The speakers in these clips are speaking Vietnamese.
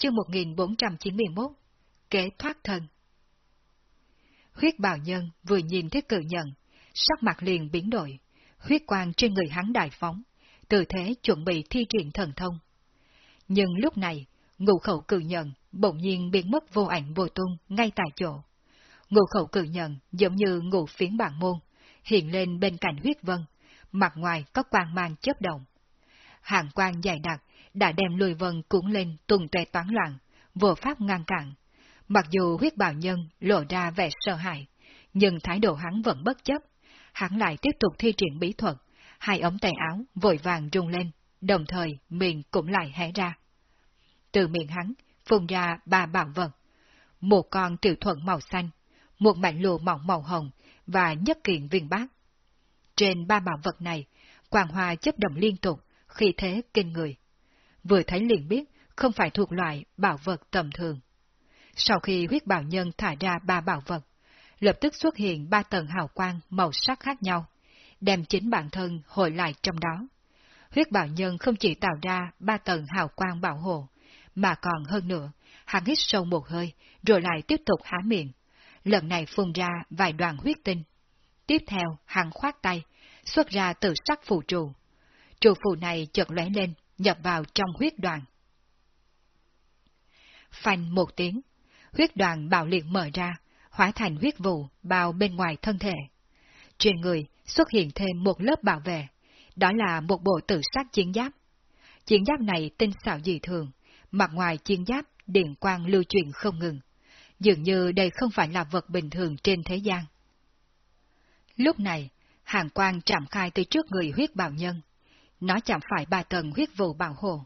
chương 1491, Kế thoát thân. Huyết bào nhân vừa nhìn thấy cự nhận, sắc mặt liền biến đổi, huyết quang trên người hắn đại phóng, tư thế chuẩn bị thi triển thần thông. Nhưng lúc này, ngụ khẩu cự nhận bỗng nhiên biến mất vô ảnh vô tung ngay tại chỗ. ngụ khẩu cự nhận giống như ngụ phiến bản môn, hiện lên bên cạnh huyết vân, mặt ngoài có quang mang chớp động. Hàng quang dài đặc đã đem lùi vân cuốn lên tùng tuệ toán loạn, vô pháp ngăn cản. Mặc dù huyết bào nhân lộ ra vẻ sợ hãi, nhưng thái độ hắn vẫn bất chấp. Hắn lại tiếp tục thi triển bí thuật, hai ống tay áo vội vàng rung lên, đồng thời miệng cũng lại hé ra. Từ miệng hắn phun ra ba bảo vật. Một con tiểu thuận màu xanh, một mảnh lụa mỏng màu hồng và nhất kiện viên bát. Trên ba bảo vật này, quang hoa chấp động liên tục, khi thế kinh người. Vừa thấy liền biết không phải thuộc loại bảo vật tầm thường. Sau khi huyết bảo nhân thả ra ba bảo vật, lập tức xuất hiện ba tầng hào quang màu sắc khác nhau, đem chính bản thân hồi lại trong đó. Huyết bảo nhân không chỉ tạo ra ba tầng hào quang bảo hộ, mà còn hơn nữa, hắn hít sâu một hơi, rồi lại tiếp tục há miệng. Lần này phun ra vài đoàn huyết tinh. Tiếp theo, hắn khoát tay, xuất ra từ sắc phù trụ. Trụ phù này chợt lóe lên, nhập vào trong huyết đoàn. Phanh một tiếng, huyết đoàn bạo liệt mở ra, hóa thành huyết vụ bao bên ngoài thân thể. Trên người xuất hiện thêm một lớp bảo vệ, đó là một bộ tử sắc chiến giáp. Chiến giáp này tinh xảo dị thường, mặt ngoài chiến giáp điện quang lưu truyền không ngừng. Dường như đây không phải là vật bình thường trên thế gian. Lúc này, hàng quang chạm khai tới trước người huyết bào nhân. Nó chạm phải ba tầng huyết vụ bảo hộ.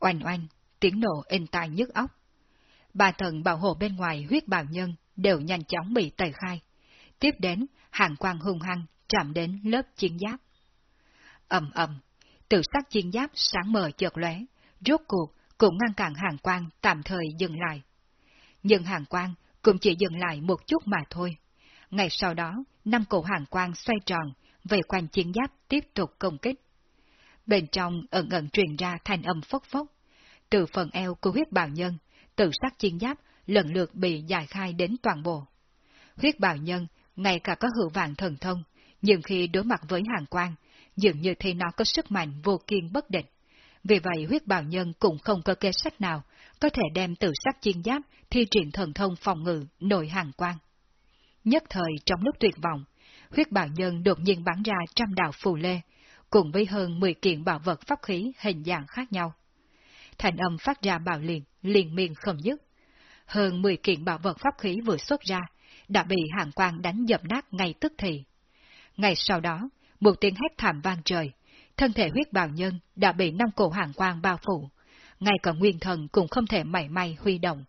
Oanh oanh, tiếng nổ in tai nhức óc. Ba tầng bảo hộ bên ngoài huyết bào nhân đều nhanh chóng bị tẩy khai. Tiếp đến, hàng quang hung hăng chạm đến lớp chiến giáp. ầm ầm, tự sắc chiến giáp sáng mờ chợt lóe, rốt cuộc cũng ngăn cản hàng quang tạm thời dừng lại. Nhưng hàng quang cũng chỉ dừng lại một chút mà thôi. Ngày sau đó, năm cổ hàng quang xoay tròn, về quanh chiến giáp tiếp tục công kích. Bên trong ẩn ẩn truyền ra thanh âm phốc phốc. Từ phần eo của huyết bào nhân, từ sắc chiến giáp lần lượt bị giải khai đến toàn bộ. Huyết bào nhân, ngay cả có hữu vạn thần thông, nhưng khi đối mặt với hàng quang, dường như thì nó có sức mạnh vô kiên bất định. Vì vậy huyết bào nhân cũng không có kế sách nào có thể đem tự sắc chiến giáp thi triển thần thông phòng ngự nội hàng quang. Nhất thời trong lúc tuyệt vọng, huyết bào nhân đột nhiên bắn ra trăm đạo phù lê, cùng với hơn 10 kiện bảo vật pháp khí hình dạng khác nhau. Thành âm phát ra bạo liền, liền miên không dứt. Hơn 10 kiện bảo vật pháp khí vừa xuất ra, đã bị hàng quang đánh dập nát ngay tức thì. Ngay sau đó, một tiếng hét thảm vang trời, thân thể huyết bào nhân đã bị năm cổ hàng quang bao phủ, ngay cả nguyên thần cũng không thể mảy may huy động.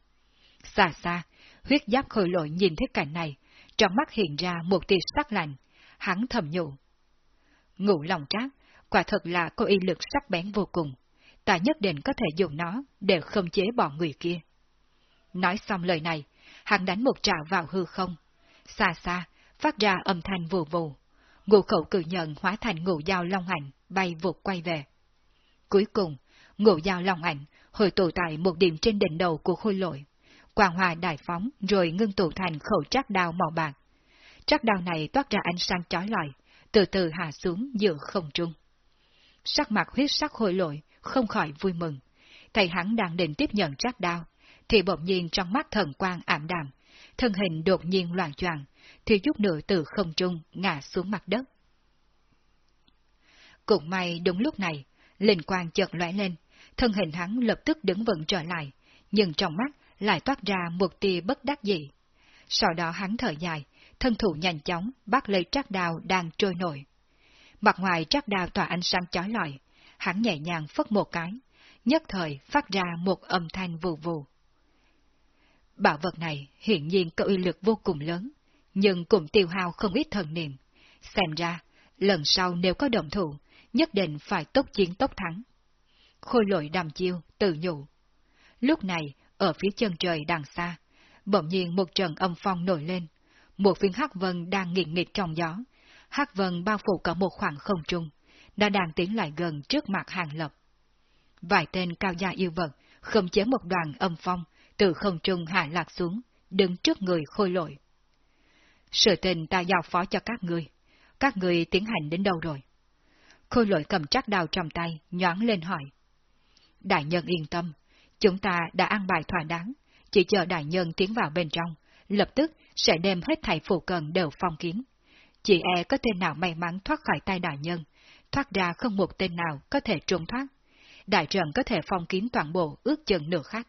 Xa xa, huyết giáp khôi lội nhìn thấy cảnh này, trong mắt hiện ra một tia sắc lạnh, hắn thầm nhủ. Ngủ lòng trác, quả thật là có y lực sắc bén vô cùng, ta nhất định có thể dùng nó để khống chế bọn người kia. Nói xong lời này, hắn đánh một trào vào hư không, xa xa, phát ra âm thanh vù vù. Ngũ khẩu cử nhận hóa thành ngũ dao long ảnh, bay vụt quay về. Cuối cùng, ngũ dao long ảnh hồi tụ tại một điểm trên đỉnh đầu của khôi lội. Quang hòa đại phóng rồi ngưng tụ thành khẩu trác đao màu bạc. Trác đao này toát ra ánh sáng chói lọi, từ từ hạ xuống giữa không trung. Sắc mặt huyết sắc hồi lội, không khỏi vui mừng. Thầy hắn đang định tiếp nhận trác đao, thì bỗng nhiên trong mắt thần quang ảm đạm, thân hình đột nhiên loạn choạng, thì chút nữa từ không trung ngã xuống mặt đất. Cũng may đúng lúc này, linh quang chợt lóe lên, thân hình hắn lập tức đứng vững trở lại, nhưng trong mắt lại toát ra một tia bất đắc dĩ. Sau đó hắn thở dài, thân thủ nhanh chóng bắt lấy trác đao đang trôi nổi. Mặt ngoài trác đao tỏa ánh sáng chói lọi, hắn nhẹ nhàng phất một cái, nhất thời phát ra một âm thanh vù vù. Bảo vật này hiển nhiên có uy lực vô cùng lớn, nhưng cũng tiêu hao không ít thần niệm. Xem ra, lần sau nếu có động thủ, nhất định phải tốc chiến tốc thắng. Khôi lội đàm chiêu, tự nhủ. Lúc này, ở phía chân trời đằng xa, bỗng nhiên một trận âm phong nổi lên. Một viên hắc vân đang nghiện nghịch trong gió. Hắc vân bao phủ cả một khoảng không trung, đã đang tiến lại gần trước mặt hàng lập. Vài tên cao gia yêu vật, không chế một đoàn âm phong, từ không trung hạ lạc xuống, đứng trước người khôi lội. Sự tình ta giao phó cho các người, các người tiến hành đến đâu rồi? Khôi lội cầm chắc đào trong tay, nhoáng lên hỏi. Đại nhân yên tâm, chúng ta đã ăn bài thỏa đáng, chỉ chờ đại nhân tiến vào bên trong, lập tức sẽ đem hết thảy phụ cần đều phong kiến. Chỉ e có tên nào may mắn thoát khỏi tay đại nhân, thoát ra không một tên nào có thể trốn thoát. Đại trận có thể phong kiến toàn bộ ước chừng nửa khác.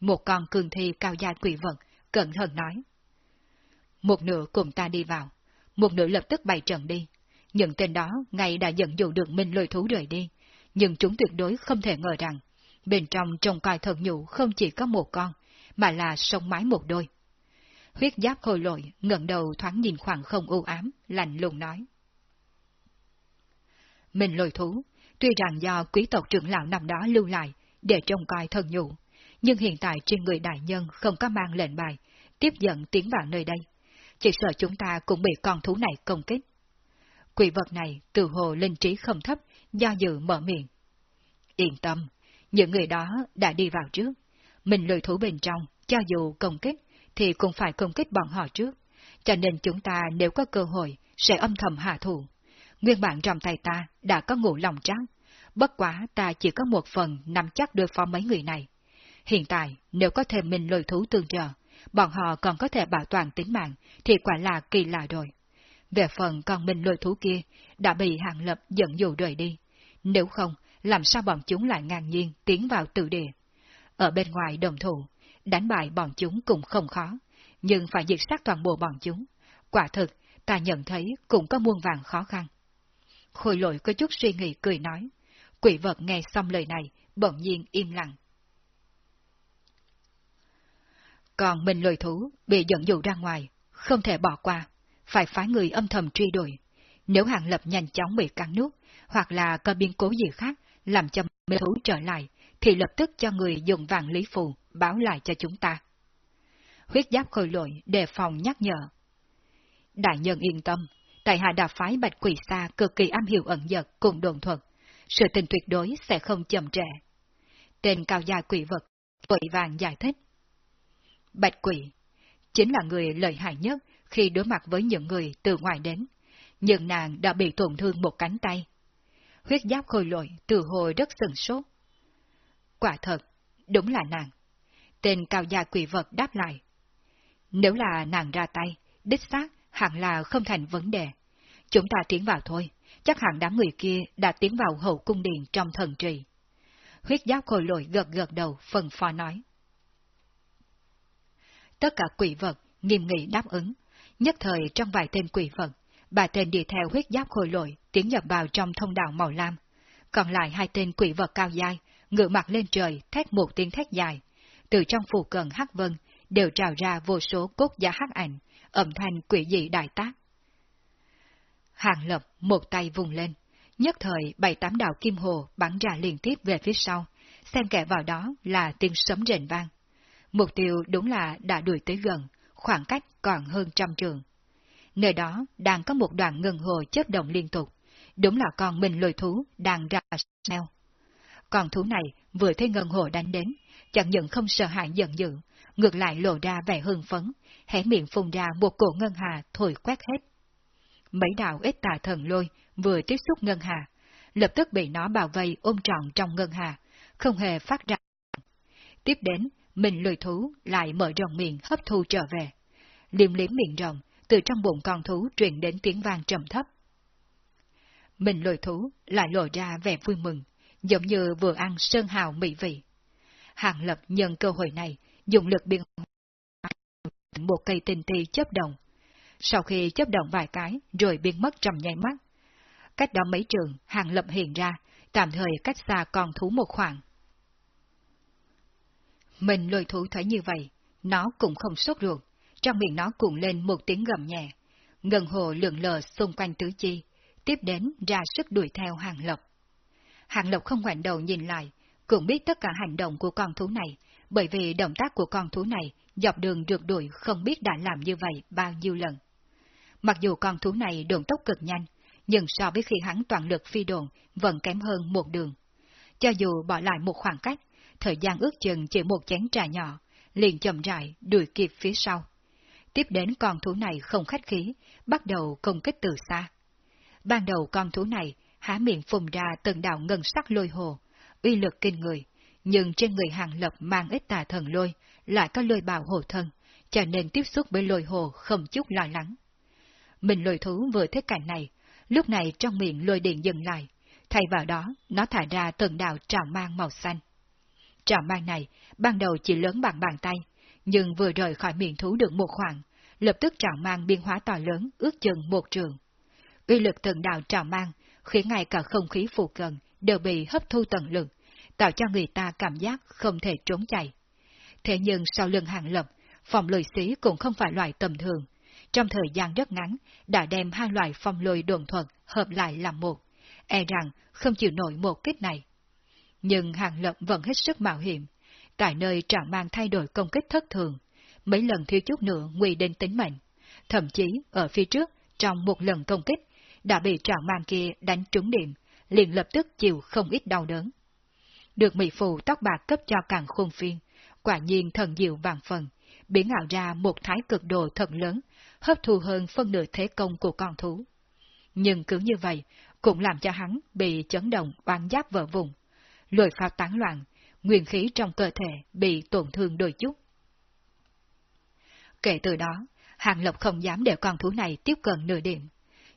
Một con cường thi cao gia quỷ vật, cẩn thận nói. Một nửa cùng ta đi vào, một nửa lập tức bày trận đi. Những tên đó ngay đã dẫn dụ được minh lôi thú rời đi, nhưng chúng tuyệt đối không thể ngờ rằng, bên trong trông coi thần nhũ không chỉ có một con, mà là sông mái một đôi. Huyết giáp khôi lội, ngẩng đầu thoáng nhìn khoảng không u ám, lạnh lùng nói. Mình lôi thú, tuy rằng do quý tộc trưởng lão năm đó lưu lại để trông coi thần nhũ, nhưng hiện tại trên người đại nhân không có mang lệnh bài, tiếp dẫn tiến vào nơi đây. Chỉ sợ chúng ta cũng bị con thú này công kích. Quỷ vật này từ hồ linh trí không thấp, do dự mở miệng. Yên tâm, những người đó đã đi vào trước. Mình lười thú bên trong, cho dù công kích, thì cũng phải công kích bọn họ trước. Cho nên chúng ta nếu có cơ hội, sẽ âm thầm hạ thủ. Nguyên bản trong tay ta đã có ngủ lòng trắng, bất quá ta chỉ có một phần nắm chắc đối phó mấy người này. Hiện tại, nếu có thêm mình lôi thú tương trợ, bọn họ còn có thể bảo toàn tính mạng, thì quả là kỳ lạ rồi. Về phần con mình lôi thú kia, đã bị hạng lập dẫn dụ rời đi. Nếu không, làm sao bọn chúng lại ngang nhiên tiến vào tự địa? Ở bên ngoài đồng thủ, đánh bại bọn chúng cũng không khó, nhưng phải diệt sát toàn bộ bọn chúng. Quả thực, ta nhận thấy cũng có muôn vàng khó khăn. Khôi lội có chút suy nghĩ cười nói. Quỷ vật nghe xong lời này, bỗng nhiên im lặng. Còn mình lôi thú bị dẫn dụ ra ngoài, không thể bỏ qua, phải phái người âm thầm truy đuổi. Nếu hàng lập nhanh chóng bị cắn nút, hoặc là có biến cố gì khác làm cho mình thú trở lại, thì lập tức cho người dùng vàng lý phù báo lại cho chúng ta. Huyết giáp khôi lội đề phòng nhắc nhở. Đại nhân yên tâm, tại hạ đà phái bạch quỷ xa cực kỳ am hiểu ẩn dật cùng đồn thuật, sự tình tuyệt đối sẽ không chậm trễ. Tên cao gia quỷ vật, vội vàng giải thích. Bạch quỷ, chính là người lợi hại nhất khi đối mặt với những người từ ngoài đến, nhưng nàng đã bị tổn thương một cánh tay. Huyết giáp khôi lội từ hồi rất sừng sốt. Quả thật, đúng là nàng. Tên cao gia quỷ vật đáp lại. Nếu là nàng ra tay, đích xác hẳn là không thành vấn đề. Chúng ta tiến vào thôi, chắc hẳn đám người kia đã tiến vào hậu cung điện trong thần trì. Huyết giáp khôi lội gật gật đầu, phần phò nói. Tất cả quỷ vật nghiêm nghị đáp ứng, nhất thời trong vài tên quỷ vật, ba tên đi theo huyết giáp khôi lội tiến nhập vào trong thông đạo màu lam. Còn lại hai tên quỷ vật cao dai, ngựa mặt lên trời, thét một tiếng thét dài. Từ trong phù cận hắc vân, đều trào ra vô số cốt giá hắc ảnh, âm thanh quỷ dị đại tác. Hàng lập một tay vùng lên, nhất thời bảy tám đạo kim hồ bắn ra liên tiếp về phía sau, xem kẻ vào đó là tiếng sấm rền vang. Mục tiêu đúng là đã đuổi tới gần, khoảng cách còn hơn trăm trường. Nơi đó đang có một đoàn ngân hồ chớp động liên tục, đúng là con mình lôi thú đang ra neo. Con thú này vừa thấy ngân hồ đánh đến, chẳng những không sợ hãi giận dữ, ngược lại lộ ra vẻ hưng phấn, hé miệng phun ra một cổ ngân hà thổi quét hết. Mấy đạo ít tà thần lôi vừa tiếp xúc ngân hà, lập tức bị nó bao vây ôm trọn trong ngân hà, không hề phát ra. Tiếp đến, mình lười thú lại mở rộng miệng hấp thu trở về. Liêm liếm miệng rộng, từ trong bụng con thú truyền đến tiếng vang trầm thấp. Mình lùi thú lại lộ ra vẻ vui mừng, giống như vừa ăn sơn hào mỹ vị. Hàng lập nhân cơ hội này, dùng lực biên một cây tinh ti chấp động. Sau khi chấp động vài cái, rồi biến mất trong nháy mắt. Cách đó mấy trường, hàng lập hiện ra, tạm thời cách xa con thú một khoảng. Mình lôi thú thấy như vậy, nó cũng không sốt ruột, trong miệng nó cuộn lên một tiếng gầm nhẹ. Ngân hồ lượn lờ xung quanh tứ chi, tiếp đến ra sức đuổi theo hàng Lập. Hàng lộc không ngoảnh đầu nhìn lại, cũng biết tất cả hành động của con thú này, bởi vì động tác của con thú này dọc đường rượt đuổi không biết đã làm như vậy bao nhiêu lần. Mặc dù con thú này đồn tốc cực nhanh, nhưng so với khi hắn toàn lực phi đồn vẫn kém hơn một đường. Cho dù bỏ lại một khoảng cách, thời gian ước chừng chỉ một chén trà nhỏ, liền chậm rãi đuổi kịp phía sau. Tiếp đến con thú này không khách khí, bắt đầu công kích từ xa. Ban đầu con thú này há miệng phùng ra từng đạo ngân sắc lôi hồ, uy lực kinh người, nhưng trên người hàng lập mang ít tà thần lôi, lại có lôi bào hồ thân, cho nên tiếp xúc với lôi hồ không chút lo lắng. Mình lôi thú vừa thấy cảnh này, lúc này trong miệng lôi điện dừng lại, thay vào đó nó thả ra từng đạo trào mang màu xanh. Trào mang này ban đầu chỉ lớn bằng bàn tay, nhưng vừa rời khỏi miệng thú được một khoảng, lập tức trào mang biên hóa to lớn ước chừng một trường. Uy lực từng đạo trào mang khiến ngay cả không khí phù cận đều bị hấp thu tận lực, tạo cho người ta cảm giác không thể trốn chạy. Thế nhưng sau lưng hàng lập, phòng lôi xí cũng không phải loại tầm thường. Trong thời gian rất ngắn, đã đem hai loại phong lôi đồn thuật hợp lại làm một, e rằng không chịu nổi một kích này. Nhưng hàng lập vẫn hết sức mạo hiểm, tại nơi trạng mang thay đổi công kích thất thường, mấy lần thiếu chút nữa nguy đến tính mệnh. Thậm chí ở phía trước, trong một lần công kích, đã bị trạng mang kia đánh trúng điểm, liền lập tức chịu không ít đau đớn. Được mỹ phụ tóc bạc cấp cho càng khôn phiên, quả nhiên thần diệu vàng phần, biến ảo ra một thái cực đồ thật lớn, hấp thu hơn phân nửa thế công của con thú. Nhưng cứ như vậy, cũng làm cho hắn bị chấn động oán giáp vỡ vùng. Lội phao tán loạn, nguyên khí trong cơ thể bị tổn thương đôi chút. Kể từ đó, Hàng Lộc không dám để con thú này tiếp cận nửa điểm.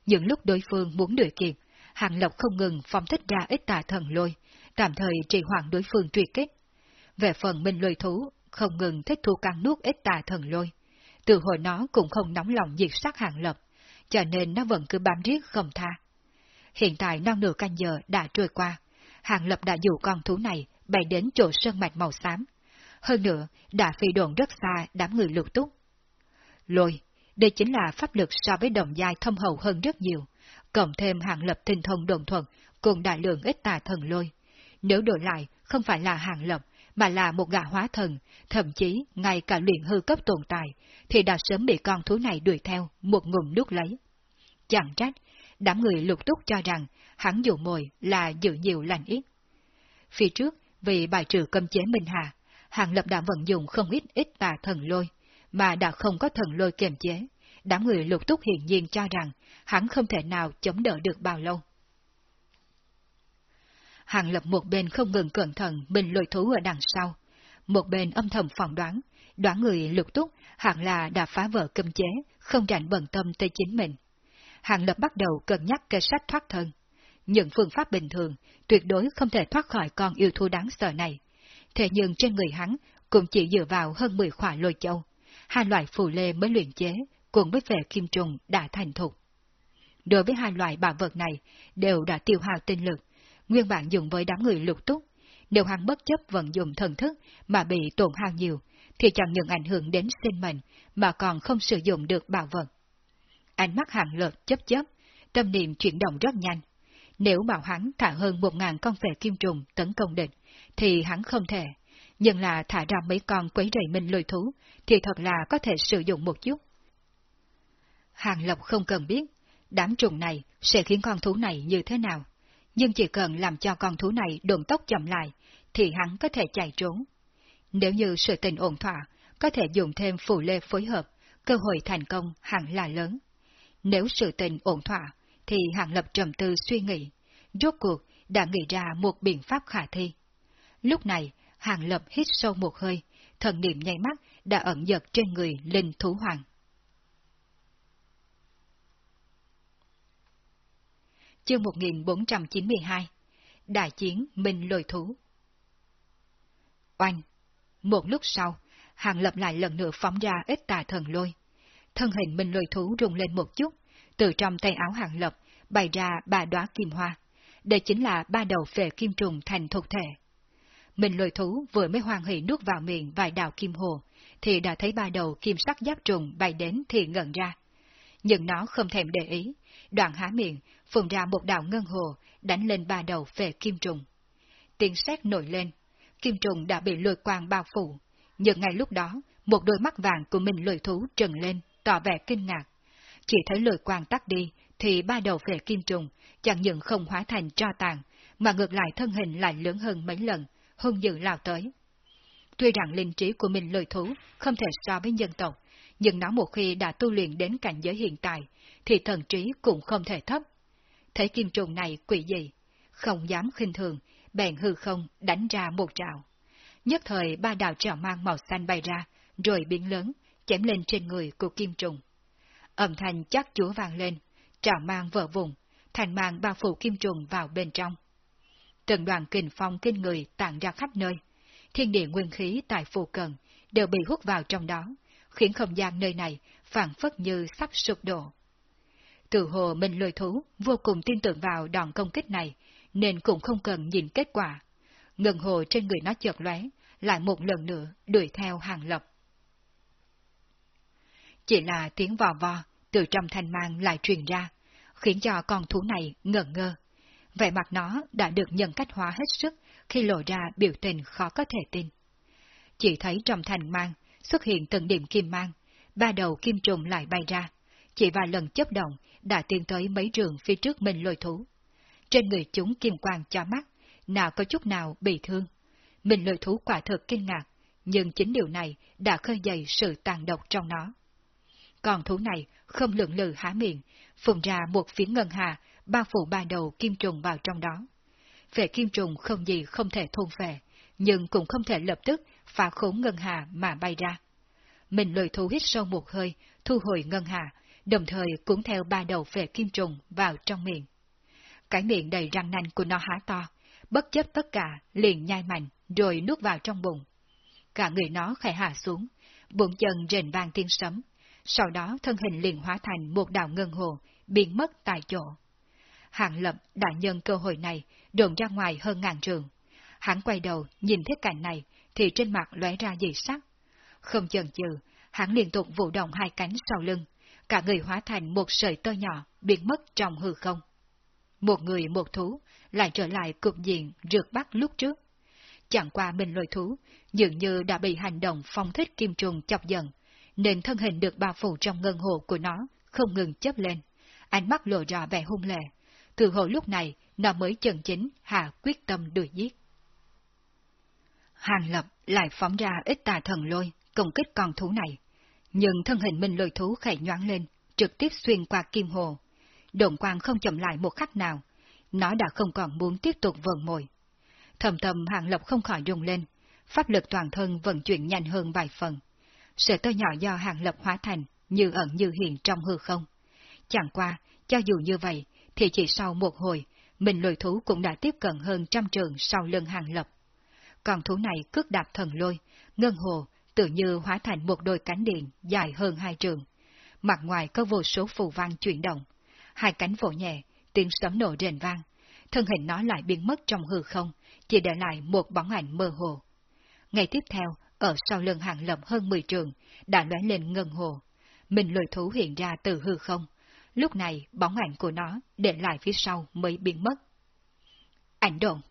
Những lúc đối phương muốn đuổi kịp, Hàng Lộc không ngừng phóng thích ra ít tà thần lôi, tạm thời trì hoãn đối phương truy kích. Về phần minh lôi thú, không ngừng thích thu căng nuốt ít tà thần lôi. Từ hồi nó cũng không nóng lòng diệt sát Hàng lộc, cho nên nó vẫn cứ bám riết không tha. Hiện tại non nửa canh giờ đã trôi qua, Hàng Lập đã dụ con thú này bay đến chỗ sơn mạch màu xám. Hơn nữa, đã phi đồn rất xa đám người lục túc. Lôi, đây chính là pháp lực so với đồng giai thâm hậu hơn rất nhiều, cộng thêm hạng Lập tinh thông đồn thuận cùng đại lượng ít tà thần lôi. Nếu đổi lại, không phải là hạng Lập, mà là một gã hóa thần, thậm chí ngay cả luyện hư cấp tồn tại, thì đã sớm bị con thú này đuổi theo, một ngụm nuốt lấy. Chẳng trách, đám người lục túc cho rằng hắn dụ mồi là giữ nhiều lành ít. Phía trước, vì bài trừ cấm chế Minh Hà, Hàng Lập đã vận dụng không ít ít tà thần lôi, mà đã không có thần lôi kiềm chế. Đám người lục túc hiển nhiên cho rằng hắn không thể nào chống đỡ được bao lâu. Hàng Lập một bên không ngừng cẩn thận mình lôi thú ở đằng sau, một bên âm thầm phỏng đoán, đoán người lục túc hẳn là đã phá vỡ cơm chế, không rảnh bận tâm tới chính mình. Hàng Lập bắt đầu cân nhắc kế sách thoát thân. Những phương pháp bình thường tuyệt đối không thể thoát khỏi con yêu thú đáng sợ này. Thế nhưng trên người hắn cũng chỉ dựa vào hơn 10 khỏa lôi châu, hai loại phù lê mới luyện chế, cùng với về kim trùng đã thành thục. Đối với hai loại bảo vật này, đều đã tiêu hao tinh lực, nguyên bản dùng với đám người lục túc. Nếu hắn bất chấp vận dụng thần thức mà bị tổn hao nhiều, thì chẳng những ảnh hưởng đến sinh mệnh, mà còn không sử dụng được bảo vật. Ánh mắt hàng lợt chấp chấp, tâm niệm chuyển động rất nhanh. Nếu bảo hắn thả hơn một ngàn con phệ kim trùng tấn công địch, thì hắn không thể. Nhưng là thả ra mấy con quấy rầy mình lôi thú, thì thật là có thể sử dụng một chút. Hàng Lộc không cần biết, đám trùng này sẽ khiến con thú này như thế nào. Nhưng chỉ cần làm cho con thú này đồn tốc chậm lại, thì hắn có thể chạy trốn. Nếu như sự tình ổn thỏa, có thể dùng thêm phù lê phối hợp, cơ hội thành công hẳn là lớn. Nếu sự tình ổn thỏa, thì Hàng Lập trầm tư suy nghĩ, rốt cuộc đã nghĩ ra một biện pháp khả thi. Lúc này, Hàng Lập hít sâu một hơi, thần niệm nháy mắt đã ẩn giật trên người Linh Thú Hoàng. Chương 1492 Đại chiến Minh Lôi Thú Oanh! Một lúc sau, Hàng Lập lại lần nữa phóng ra ít tà thần lôi. Thân hình Minh Lôi Thú rung lên một chút, từ trong tay áo Hàng Lập bày ra ba đóa kim hoa. Đây chính là ba đầu phệ kim trùng thành thuộc thể mình Lôi Thú vừa mới hoan hỷ nuốt vào miệng vài đạo kim hồ, thì đã thấy ba đầu kim sắc giáp trùng bay đến thì ngẩn ra. Nhưng nó không thèm để ý, đoạn há miệng, phùng ra một đạo ngân hồ, đánh lên ba đầu về kim trùng. Tiếng sét nổi lên, kim trùng đã bị lôi quang bao phủ, nhưng ngay lúc đó, một đôi mắt vàng của mình lôi thú trừng lên, tỏ vẻ kinh ngạc. Chỉ thấy lôi quang tắt đi, thì ba đầu về kim trùng chẳng những không hóa thành tro tàn, mà ngược lại thân hình lại lớn hơn mấy lần, hung dữ lao tới. Tuy rằng linh trí của mình lười thú không thể so với nhân tộc, nhưng nó một khi đã tu luyện đến cảnh giới hiện tại, thì thần trí cũng không thể thấp. Thấy kim trùng này quỷ gì, không dám khinh thường, bèn hư không đánh ra một trào. Nhất thời ba đạo trào mang màu xanh bay ra, rồi biến lớn, chém lên trên người của kim trùng. Âm thanh chắc chúa vang lên, trào mang vỡ vùng, thành mang bao phủ kim trùng vào bên trong. Từng đoàn kình phong kinh người tản ra khắp nơi. Thiên địa nguyên khí tại phù cận đều bị hút vào trong đó, khiến không gian nơi này phản phất như sắp sụp đổ. Từ hồ minh lôi thú vô cùng tin tưởng vào đòn công kích này, nên cũng không cần nhìn kết quả. Ngân hồ trên người nó chợt lóe, lại một lần nữa đuổi theo hàng lập. Chỉ là tiếng vò vò từ trong thanh mang lại truyền ra, khiến cho con thú này ngẩn ngơ. Vẻ mặt nó đã được nhân cách hóa hết sức khi lộ ra biểu tình khó có thể tin. Chỉ thấy trong thành mang xuất hiện từng điểm kim mang, ba đầu kim trùng lại bay ra, chỉ vài lần chấp động đã tiến tới mấy trường phía trước mình lôi thú. Trên người chúng kim quang cho mắt, nào có chút nào bị thương. Mình lôi thú quả thực kinh ngạc, nhưng chính điều này đã khơi dậy sự tàn độc trong nó. Còn thú này không lượng lự há miệng, phùng ra một phiến ngân hà, bao phủ ba đầu kim trùng vào trong đó. Về kim trùng không gì không thể thôn về, nhưng cũng không thể lập tức phá khốn ngân hà mà bay ra. Mình lười thu hít sâu một hơi, thu hồi ngân hà, đồng thời cũng theo ba đầu về kim trùng vào trong miệng. Cái miệng đầy răng nanh của nó há to, bất chấp tất cả, liền nhai mạnh, rồi nuốt vào trong bụng. Cả người nó khẽ hạ xuống, bụng chân rền vang tiếng sấm, sau đó thân hình liền hóa thành một đạo ngân hồ, biến mất tại chỗ. Hạng lập đã nhân cơ hội này, đồn ra ngoài hơn ngàn trường. Hắn quay đầu, nhìn thấy cảnh này, thì trên mặt lóe ra dị sắc. Không chần chừ, hắn liên tục vụ động hai cánh sau lưng, cả người hóa thành một sợi tơ nhỏ, biến mất trong hư không. Một người một thú, lại trở lại cục diện rượt bắt lúc trước. Chẳng qua mình lôi thú, dường như đã bị hành động phong thích kim trùng chọc giận, nên thân hình được bao phủ trong ngân hồ của nó không ngừng chấp lên, ánh mắt lộ ra vẻ hung lệ. Từ hồi lúc này, nó mới chân chính hạ quyết tâm đuổi giết. Hàng lập lại phóng ra ít tà thần lôi, công kích con thú này. Nhưng thân hình minh lôi thú khẽ nhoáng lên, trực tiếp xuyên qua kim hồ. Đồn quang không chậm lại một khắc nào, nó đã không còn muốn tiếp tục vần mồi. Thầm thầm hàng lập không khỏi rung lên, pháp lực toàn thân vận chuyển nhanh hơn vài phần. Sợi tơ nhỏ do hàng lập hóa thành, như ẩn như hiện trong hư không. Chẳng qua, cho dù như vậy, thì chỉ sau một hồi, mình lôi thú cũng đã tiếp cận hơn trăm trường sau lưng hàng lập. Còn thú này cước đạp thần lôi, ngân hồ, tự như hóa thành một đôi cánh điện dài hơn hai trường. Mặt ngoài có vô số phù văn chuyển động. Hai cánh vỗ nhẹ, tiếng sấm nổ rền vang. Thân hình nó lại biến mất trong hư không, chỉ để lại một bóng ảnh mơ hồ. Ngày tiếp theo, ở sau lưng hàng lập hơn 10 trường, đã lóe lên ngân hồ. Mình lôi thú hiện ra từ hư không. Lúc này, bóng ảnh của nó để lại phía sau mới biến mất. Ảnh đồn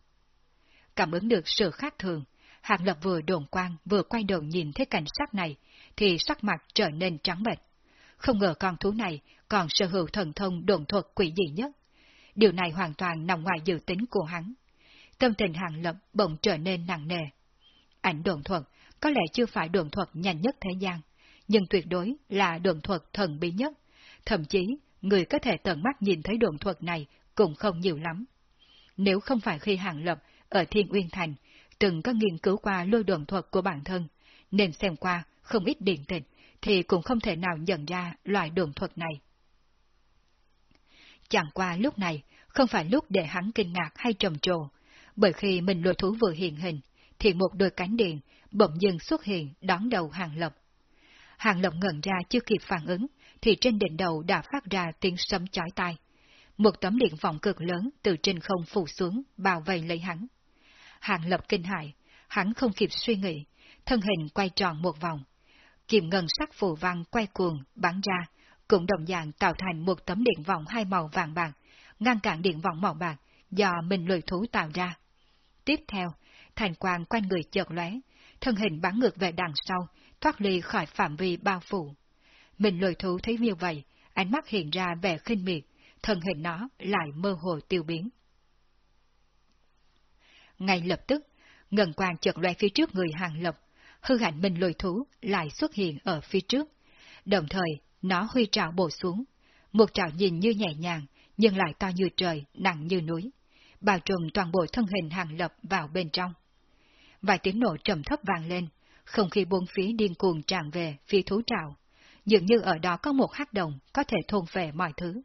Cảm ứng được sự khác thường, hàng lập vừa đồn quang vừa quay đầu nhìn thấy cảnh sát này, thì sắc mặt trở nên trắng bệch. Không ngờ con thú này còn sở hữu thần thông đồn thuật quỷ dị nhất. Điều này hoàn toàn nằm ngoài dự tính của hắn. Tâm tình hàng lập bỗng trở nên nặng nề. Ảnh đồn thuật có lẽ chưa phải đồn thuật nhanh nhất thế gian, nhưng tuyệt đối là đồn thuật thần bí nhất. Thậm chí, người có thể tận mắt nhìn thấy đồn thuật này cũng không nhiều lắm. Nếu không phải khi Hàng Lập ở Thiên Uyên Thành từng có nghiên cứu qua lôi đồn thuật của bản thân, nên xem qua không ít điện tịch, thì cũng không thể nào nhận ra loại đồn thuật này. Chẳng qua lúc này, không phải lúc để hắn kinh ngạc hay trầm trồ, bởi khi mình lôi thú vừa hiện hình, thì một đôi cánh điện bỗng dưng xuất hiện đón đầu Hàng Lập. Hàng Lập ngẩn ra chưa kịp phản ứng, thì trên đỉnh đầu đã phát ra tiếng sấm chói tai. Một tấm điện vọng cực lớn từ trên không phủ xuống, bao vây lấy hắn. Hàng Lập kinh hại, hắn không kịp suy nghĩ, thân hình quay tròn một vòng. Kiềm ngân sắc phù văn quay cuồng, bắn ra, cũng đồng dạng tạo thành một tấm điện vọng hai màu vàng bạc, ngăn cản điện vọng màu bạc do mình lười thú tạo ra. Tiếp theo, thành quang quanh người chợt lóe, thân hình bắn ngược về đằng sau, thoát ly khỏi phạm vi bao phủ. Mình lôi thú thấy như vậy, ánh mắt hiện ra vẻ khinh miệt, thân hình nó lại mơ hồ tiêu biến. Ngay lập tức, ngần quang chợt loe phía trước người hàng lập, hư ảnh mình lôi thú lại xuất hiện ở phía trước. Đồng thời, nó huy trào bổ xuống. Một trào nhìn như nhẹ nhàng, nhưng lại to như trời, nặng như núi. Bao trùm toàn bộ thân hình hàng lập vào bên trong. Vài tiếng nổ trầm thấp vang lên, không khí bốn phía điên cuồng tràn về phía thú trào. Dường như ở đó có một hắc đồng có thể thôn về mọi thứ.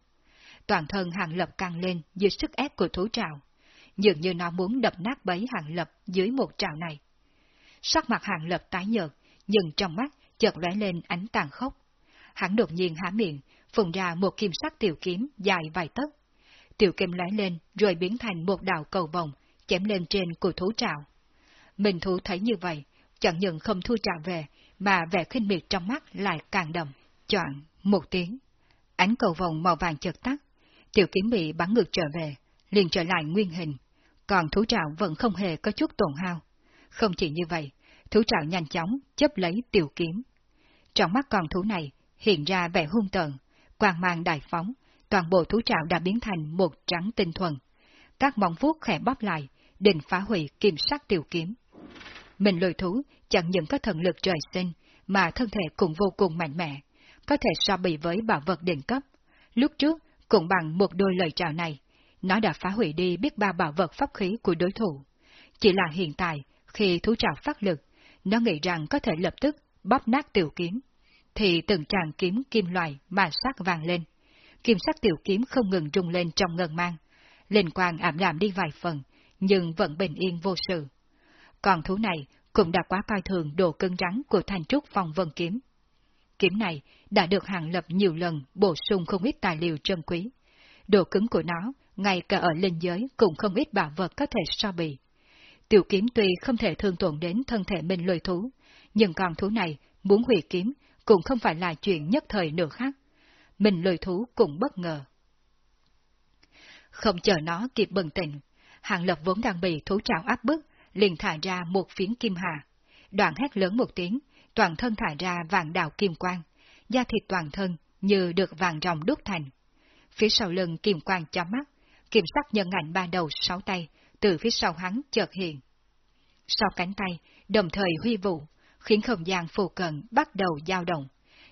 Toàn thân hàng lập căng lên dưới sức ép của thú trào. Dường như nó muốn đập nát bấy hàng lập dưới một trào này. Sắc mặt hàng lập tái nhợt, nhưng trong mắt chợt lóe lên ánh tàn khốc. Hắn đột nhiên há miệng, phùng ra một kim sắc tiểu kiếm dài vài tấc. Tiểu kiếm lóe lên rồi biến thành một đạo cầu vòng, chém lên trên của thú trào. mình thú thấy như vậy, chẳng những không thu trào về, mà vẻ khinh miệt trong mắt lại càng đậm. Chọn một tiếng. Ánh cầu vòng màu vàng chợt tắt, tiểu kiếm bị bắn ngược trở về, liền trở lại nguyên hình. Còn thú trạo vẫn không hề có chút tổn hao. Không chỉ như vậy, thú trảo nhanh chóng chấp lấy tiểu kiếm. Trong mắt con thú này hiện ra vẻ hung tợn, quang mang đại phóng, toàn bộ thú trảo đã biến thành một trắng tinh thuần. Các móng vuốt khẽ bóp lại, định phá hủy kiểm soát tiểu kiếm. Mình lôi thú chẳng những có thần lực trời sinh, mà thân thể cũng vô cùng mạnh mẽ, có thể so bì với bảo vật đỉnh cấp. Lúc trước, cũng bằng một đôi lời chào này, nó đã phá hủy đi biết bao bảo vật pháp khí của đối thủ. Chỉ là hiện tại, khi thú trào phát lực, nó nghĩ rằng có thể lập tức bóp nát tiểu kiếm, thì từng tràng kiếm kim loại mà sắc vàng lên. Kim sắc tiểu kiếm không ngừng rung lên trong ngân mang, lên quang ảm đạm đi vài phần, nhưng vẫn bình yên vô sự. Còn thú này cũng đã quá coi thường độ cứng rắn của thanh trúc phong vân kiếm. Kiếm này đã được hàng lập nhiều lần bổ sung không ít tài liệu trân quý. Độ cứng của nó, ngay cả ở linh giới cũng không ít bảo vật có thể so bì. Tiểu kiếm tuy không thể thương tổn đến thân thể mình lôi thú, nhưng con thú này muốn hủy kiếm cũng không phải là chuyện nhất thời nửa khác. Mình lôi thú cũng bất ngờ. Không chờ nó kịp bừng tỉnh, hàng lập vốn đang bị thú trào áp bức, liền thả ra một phiến kim hà. Đoạn hét lớn một tiếng, toàn thân thả ra vàng đào kim quang, da thịt toàn thân như được vàng ròng đúc thành. Phía sau lưng kim quang chói mắt, kiểm sắc nhân ảnh ba đầu sáu tay, từ phía sau hắn chợt hiện. Sau cánh tay, đồng thời huy vụ, khiến không gian phù cận bắt đầu dao động,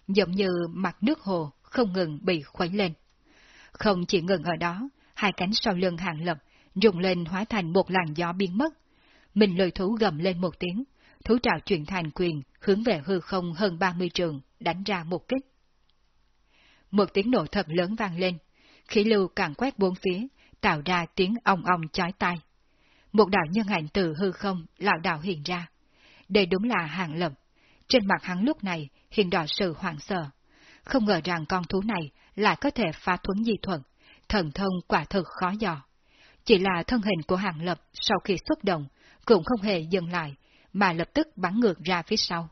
giống như mặt nước hồ không ngừng bị khuấy lên. Không chỉ ngừng ở đó, hai cánh sau lưng hàng lập, rụng lên hóa thành một làn gió biến mất. Mình lời thú gầm lên một tiếng, thú trào chuyển thành quyền, hướng về hư không hơn 30 trường, đánh ra một kích. Một tiếng nổ thật lớn vang lên, khí lưu càng quét bốn phía, tạo ra tiếng ong ong chói tai một đạo nhân ảnh từ hư không lão đạo hiện ra. Đây đúng là hàng lập. Trên mặt hắn lúc này hiện đỏ sự hoảng sợ. Không ngờ rằng con thú này lại có thể phá thuấn di thuận, thần thông quả thực khó dò. Chỉ là thân hình của hàng lập sau khi xuất động cũng không hề dừng lại, mà lập tức bắn ngược ra phía sau.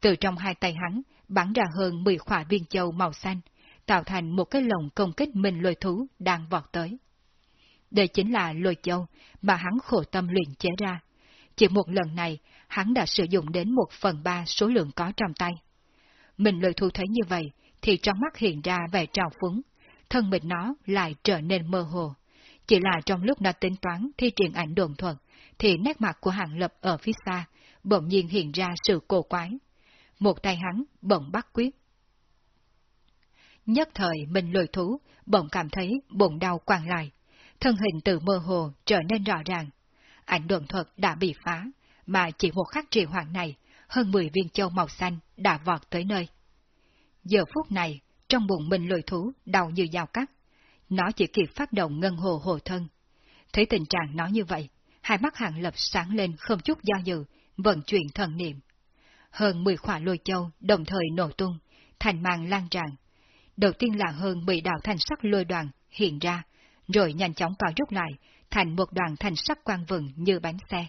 Từ trong hai tay hắn bắn ra hơn 10 khỏa viên châu màu xanh, tạo thành một cái lồng công kích mình lôi thú đang vọt tới. Đây chính là lôi châu mà hắn khổ tâm luyện chế ra. Chỉ một lần này, hắn đã sử dụng đến một phần ba số lượng có trong tay. Mình lôi thú thấy như vậy, thì trong mắt hiện ra vẻ trào phúng, thân mình nó lại trở nên mơ hồ. Chỉ là trong lúc nó tính toán thi triển ảnh đồn thuật, thì nét mặt của hàng lập ở phía xa, bỗng nhiên hiện ra sự cổ quái. Một tay hắn bỗng bắt quyết. Nhất thời mình lôi thú, bỗng cảm thấy bụng đau quàng lại, thân hình từ mơ hồ trở nên rõ ràng. Ảnh đồn thuật đã bị phá, mà chỉ một khắc trì hoàng này, hơn 10 viên châu màu xanh đã vọt tới nơi. Giờ phút này, trong bụng mình lùi thú đau như dao cắt, nó chỉ kịp phát động ngân hồ hồ thân. Thấy tình trạng nó như vậy, hai mắt hạng lập sáng lên không chút do dự, vận chuyển thần niệm. Hơn 10 khỏa lôi châu đồng thời nổ tung, thành màng lan tràn. Đầu tiên là hơn 10 đạo thanh sắc lôi đoàn hiện ra, rồi nhanh chóng co rút lại, thành một đoàn thanh sắc quang vừng như bánh xe.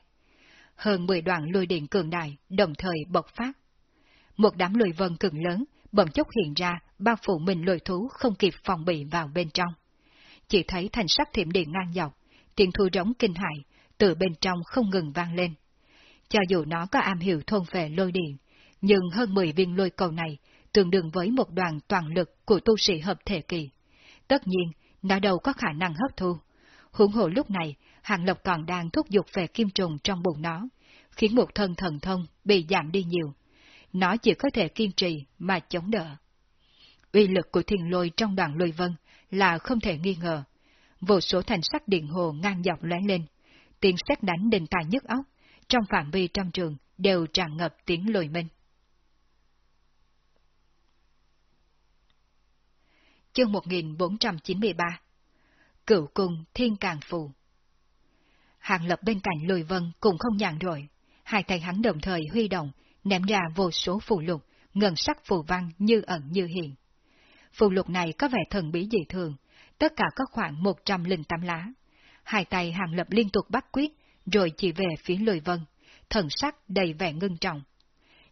Hơn 10 đoàn lôi điện cường đại đồng thời bộc phát. Một đám lôi vân cường lớn bỗng chốc hiện ra, bao phủ mình lôi thú không kịp phòng bị vào bên trong. Chỉ thấy thành sắc thiểm điện ngang dọc, tiếng thu rống kinh hại, từ bên trong không ngừng vang lên. Cho dù nó có am hiểu thôn về lôi điện, nhưng hơn 10 viên lôi cầu này tương đương với một đoàn toàn lực của tu sĩ hợp thể kỳ. Tất nhiên, nó đâu có khả năng hấp thu. Hưởng hộ lúc này, Hàng Lộc còn đang thúc giục về kim trùng trong bụng nó, khiến một thân thần thông bị giảm đi nhiều. Nó chỉ có thể kiên trì mà chống đỡ. Uy lực của thiên lôi trong đoàn lôi vân là không thể nghi ngờ. Vô số thành sắc điện hồ ngang dọc lóe lên, tiếng xét đánh đình tài nhức óc, trong phạm vi trong trường đều tràn ngập tiếng lùi minh. Chương 1493 Cựu cung thiên càng phù Hàng lập bên cạnh lùi vân cũng không nhàn rồi, hai tay hắn đồng thời huy động, ném ra vô số phù lục, ngân sắc phù văn như ẩn như hiện. Phù lục này có vẻ thần bí dị thường, tất cả có khoảng 108 lá. Hai tay hàng lập liên tục bắt quyết, rồi chỉ về phía lùi vân, thần sắc đầy vẻ ngưng trọng.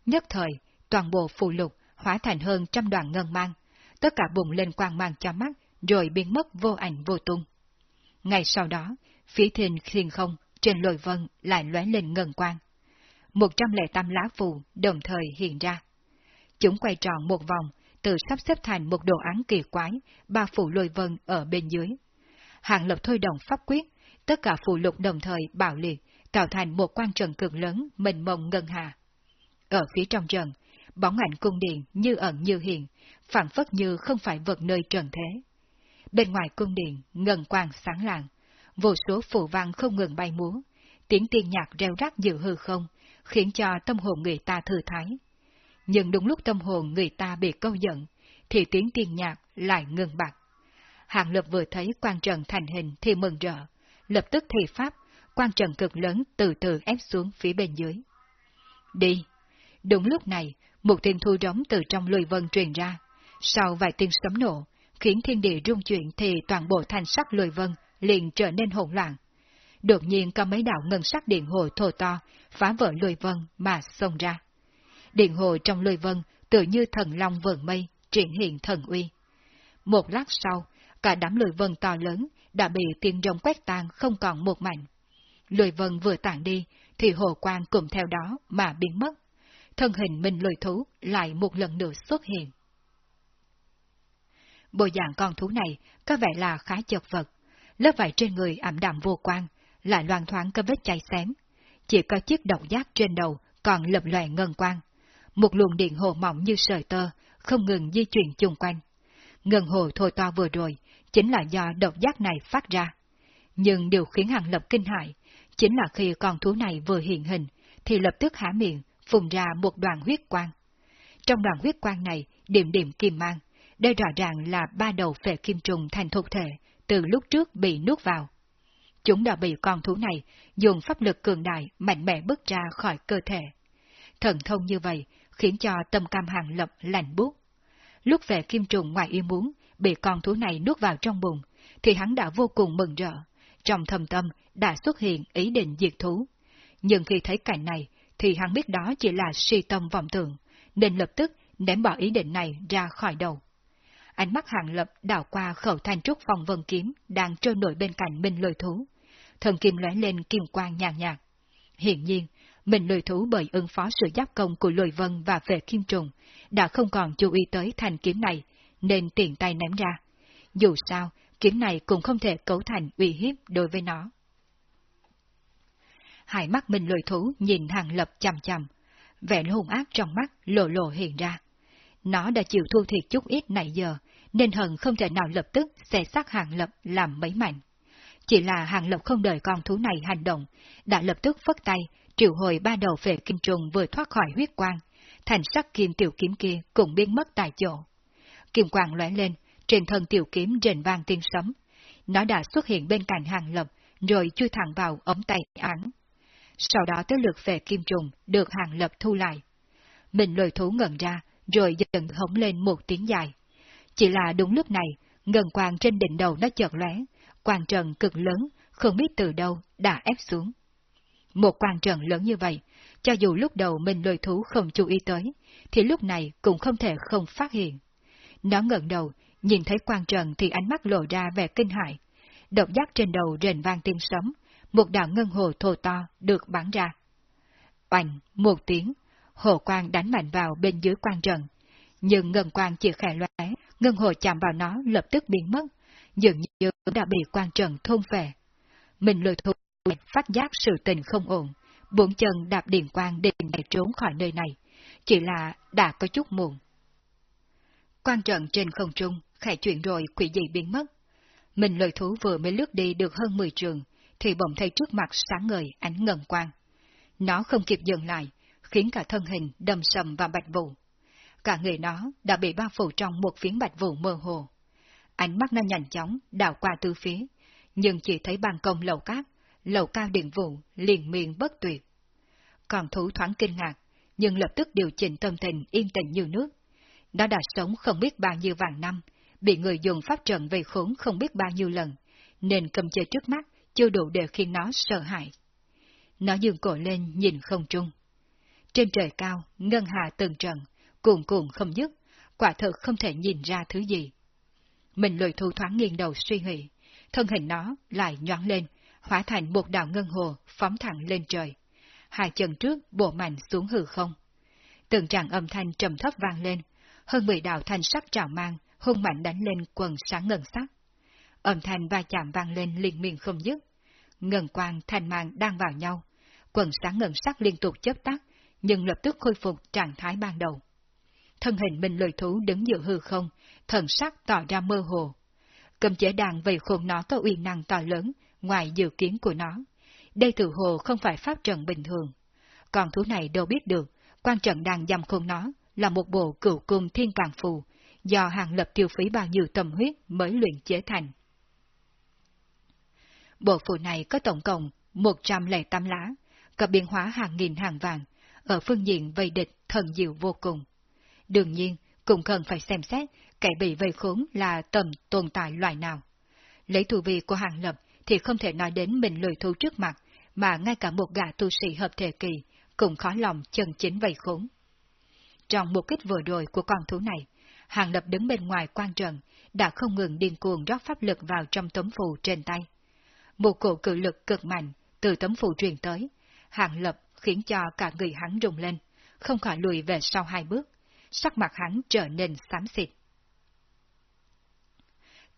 Nhất thời, toàn bộ phù lục hóa thành hơn trăm đoàn ngân mang, tất cả bùng lên quang mang cho mắt, rồi biến mất vô ảnh vô tung. Ngày sau đó, phía thiên thiên không, trên lồi vân lại lóe lên ngân quang. Một trăm lẻ tám lá phù đồng thời hiện ra. Chúng quay tròn một vòng, tự sắp xếp thành một đồ án kỳ quái, ba phủ lôi vân ở bên dưới. Hàng lập thôi động pháp quyết, tất cả phù lục đồng thời bạo liệt, tạo thành một quan trần cực lớn, mình mông ngân hà. Ở phía trong trần, bóng ảnh cung điện như ẩn như hiện, phản phất như không phải vật nơi trần thế. Bên ngoài cung điện, ngân quang sáng lạng, vô số phù văn không ngừng bay múa, tiếng tiên nhạc reo rắt dự hư không, khiến cho tâm hồn người ta thư thái. Nhưng đúng lúc tâm hồn người ta bị câu giận, thì tiếng tiên nhạc lại ngừng bặt. Hàng lập vừa thấy quan trần thành hình thì mừng rỡ, lập tức thi pháp, quan trần cực lớn từ từ ép xuống phía bên dưới. Đi! Đúng lúc này, một tiếng thu rống từ trong lùi vân truyền ra. Sau vài tiếng sấm nổ, khiến thiên địa rung chuyển thì toàn bộ thành sắc lùi vân liền trở nên hỗn loạn. Đột nhiên có mấy đạo ngân sắc điện hồ thô to, phá vỡ lùi vân mà xông ra. Điện hồ trong lùi vân tự như thần long vờn mây, triển hiện thần uy. Một lát sau, cả đám lười vân to lớn đã bị tiếng rồng quét tan không còn một mảnh. lười vân vừa tản đi, thì hồ quang cùng theo đó mà biến mất. Thân hình mình lười thú lại một lần nữa xuất hiện. Bộ dạng con thú này có vẻ là khá chật vật, lớp vải trên người ảm đạm vô quang, lại loan thoáng có vết cháy xém. Chỉ có chiếc độc giác trên đầu còn lập loè ngân quang. Một luồng điện hồ mỏng như sợi tơ, không ngừng di chuyển chung quanh. Ngân hồ thôi to vừa rồi, chính là do độc giác này phát ra. Nhưng điều khiến hàng lập kinh hại, chính là khi con thú này vừa hiện hình, thì lập tức há miệng, phùng ra một đoàn huyết quang. Trong đoàn huyết quang này, điểm điểm kim mang, đây rõ ràng là ba đầu phệ kim trùng thành thuộc thể, từ lúc trước bị nuốt vào. Chúng đã bị con thú này dùng pháp lực cường đại mạnh mẽ bước ra khỏi cơ thể. Thần thông như vậy khiến cho tâm cam hàng lập lạnh buốt. Lúc về kim trùng ngoài ý muốn bị con thú này nuốt vào trong bụng, thì hắn đã vô cùng mừng rỡ. Trong thầm tâm đã xuất hiện ý định diệt thú. Nhưng khi thấy cảnh này, thì hắn biết đó chỉ là suy tâm vọng tưởng, nên lập tức ném bỏ ý định này ra khỏi đầu ánh mắt hàng lập đảo qua khẩu thanh trúc phòng vân kiếm đang trôi nổi bên cạnh minh lôi thú. Thần kim lóe lên kim quang nhàn nhạt. Hiện nhiên, minh lôi thú bởi ứng phó sự giáp công của lôi vân và vệ kim trùng, đã không còn chú ý tới thanh kiếm này, nên tiện tay ném ra. Dù sao, kiếm này cũng không thể cấu thành uy hiếp đối với nó. Hai mắt mình lôi thú nhìn hàng lập chằm chằm, vẻ hung ác trong mắt lộ lộ hiện ra. Nó đã chịu thua thiệt chút ít nãy giờ, nên hận không thể nào lập tức xẻ xác hàng lập làm mấy mảnh. Chỉ là hàng lập không đợi con thú này hành động, đã lập tức phất tay, triệu hồi ba đầu về kim trùng vừa thoát khỏi huyết quang, thành sắc kim tiểu kiếm kia cũng biến mất tại chỗ. Kim quang lóe lên, trên thân tiểu kiếm rền vang tiếng sấm. Nó đã xuất hiện bên cạnh hàng lập, rồi chui thẳng vào ống tay án. Sau đó tới lượt về kim trùng được hàng lập thu lại. Mình lôi thú ngẩn ra, rồi dần hống lên một tiếng dài. Chỉ là đúng lúc này, ngân quang trên đỉnh đầu nó chợt lóe, quang trần cực lớn, không biết từ đâu đã ép xuống. Một quang trần lớn như vậy, cho dù lúc đầu mình lôi thú không chú ý tới, thì lúc này cũng không thể không phát hiện. Nó ngẩng đầu, nhìn thấy quan trần thì ánh mắt lộ ra vẻ kinh hại. Động giác trên đầu rền vang tiếng sấm, một đạo ngân hồ thô to được bắn ra. Oanh, một tiếng, hồ quang đánh mạnh vào bên dưới quan trần. Nhưng ngân quang chỉ khẽ lóe, ngân hồ chạm vào nó lập tức biến mất, dường như đã bị quan trần thôn phệ. Mình lôi thụ phát giác sự tình không ổn, bốn chân đạp điện quang định để trốn khỏi nơi này, chỉ là đã có chút muộn. Quan trận trên không trung, khẽ chuyển rồi quỷ dị biến mất. Mình lời thú vừa mới lướt đi được hơn 10 trường, thì bỗng thấy trước mặt sáng ngời ánh ngần quang. Nó không kịp dừng lại, khiến cả thân hình đâm sầm vào bạch vụ. Cả người nó đã bị bao phủ trong một phiến bạch vụ mơ hồ. Ánh mắt nó nhanh chóng đảo qua tư phía, nhưng chỉ thấy ban công lầu cát, lầu cao điện vụ liền miên bất tuyệt. Còn thú thoáng kinh ngạc, nhưng lập tức điều chỉnh tâm tình yên tĩnh như nước. Nó đã sống không biết bao nhiêu vàng năm, bị người dùng pháp trận về khốn không biết bao nhiêu lần, nên cầm chơi trước mắt chưa đủ để khiến nó sợ hãi. Nó dường cổ lên nhìn không trung. Trên trời cao, ngân hà từng trận, cuồn cuộn không dứt, quả thực không thể nhìn ra thứ gì. Mình lùi thu thoáng nghiêng đầu suy nghĩ, thân hình nó lại nhoáng lên, hóa thành một đạo ngân hồ phóng thẳng lên trời. Hai chân trước bộ mạnh xuống hư không. Từng tràng âm thanh trầm thấp vang lên, hơn mười đạo thanh sắc trào mang, hung mạnh đánh lên quần sáng ngân sắc. Âm thanh va chạm vang lên liên miên không dứt. Ngân quang thanh mang đang vào nhau. Quần sáng ngân sắc liên tục chớp tắt, nhưng lập tức khôi phục trạng thái ban đầu. Thân hình mình lời thú đứng giữa hư không, thần sắc tỏ ra mơ hồ. Cầm chế đàn về khôn nó có uy năng to lớn, ngoài dự kiến của nó. Đây tự hồ không phải pháp trận bình thường. Còn thú này đâu biết được, quan trận đang dằm khôn nó là một bộ cửu cung thiên càng phù, do hàng lập tiêu phí bao nhiêu tâm huyết mới luyện chế thành. Bộ phù này có tổng cộng 108 lá, có biến hóa hàng nghìn hàng vàng, ở phương diện vây địch thần diệu vô cùng. Đương nhiên, cũng cần phải xem xét kẻ bị vây khốn là tầm tồn tại loại nào. Lấy thủ vị của hàng lập thì không thể nói đến mình lười thu trước mặt, mà ngay cả một gã tu sĩ hợp thể kỳ cũng khó lòng chân chính vây khốn. Trong một kích vừa rồi của con thú này, Hàng Lập đứng bên ngoài quan trận, đã không ngừng điên cuồng rót pháp lực vào trong tấm phù trên tay. Một cổ cự lực cực mạnh từ tấm phù truyền tới, Hàng Lập khiến cho cả người hắn rung lên, không khỏi lùi về sau hai bước, sắc mặt hắn trở nên xám xịt.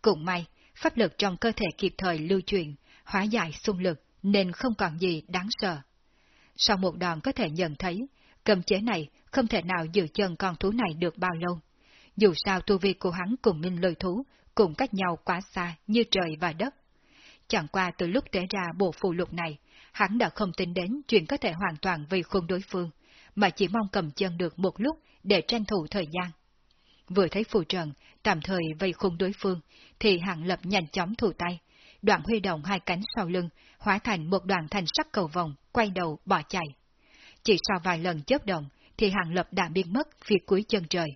Cũng may, pháp lực trong cơ thể kịp thời lưu truyền, hóa giải xung lực nên không còn gì đáng sợ. Sau một đòn có thể nhận thấy, cầm chế này không thể nào giữ chân con thú này được bao lâu. Dù sao tu vi của hắn cùng minh lôi thú cũng cách nhau quá xa như trời và đất. Chẳng qua từ lúc tế ra bộ phù lục này, hắn đã không tính đến chuyện có thể hoàn toàn vì khuôn đối phương, mà chỉ mong cầm chân được một lúc để tranh thủ thời gian. Vừa thấy phù trần, tạm thời vây khung đối phương, thì hạng lập nhanh chóng thủ tay, đoạn huy động hai cánh sau lưng, hóa thành một đoàn thanh sắc cầu vòng, quay đầu bỏ chạy. Chỉ sau vài lần chớp động, thì Hàng lập đã biến mất phía cuối chân trời.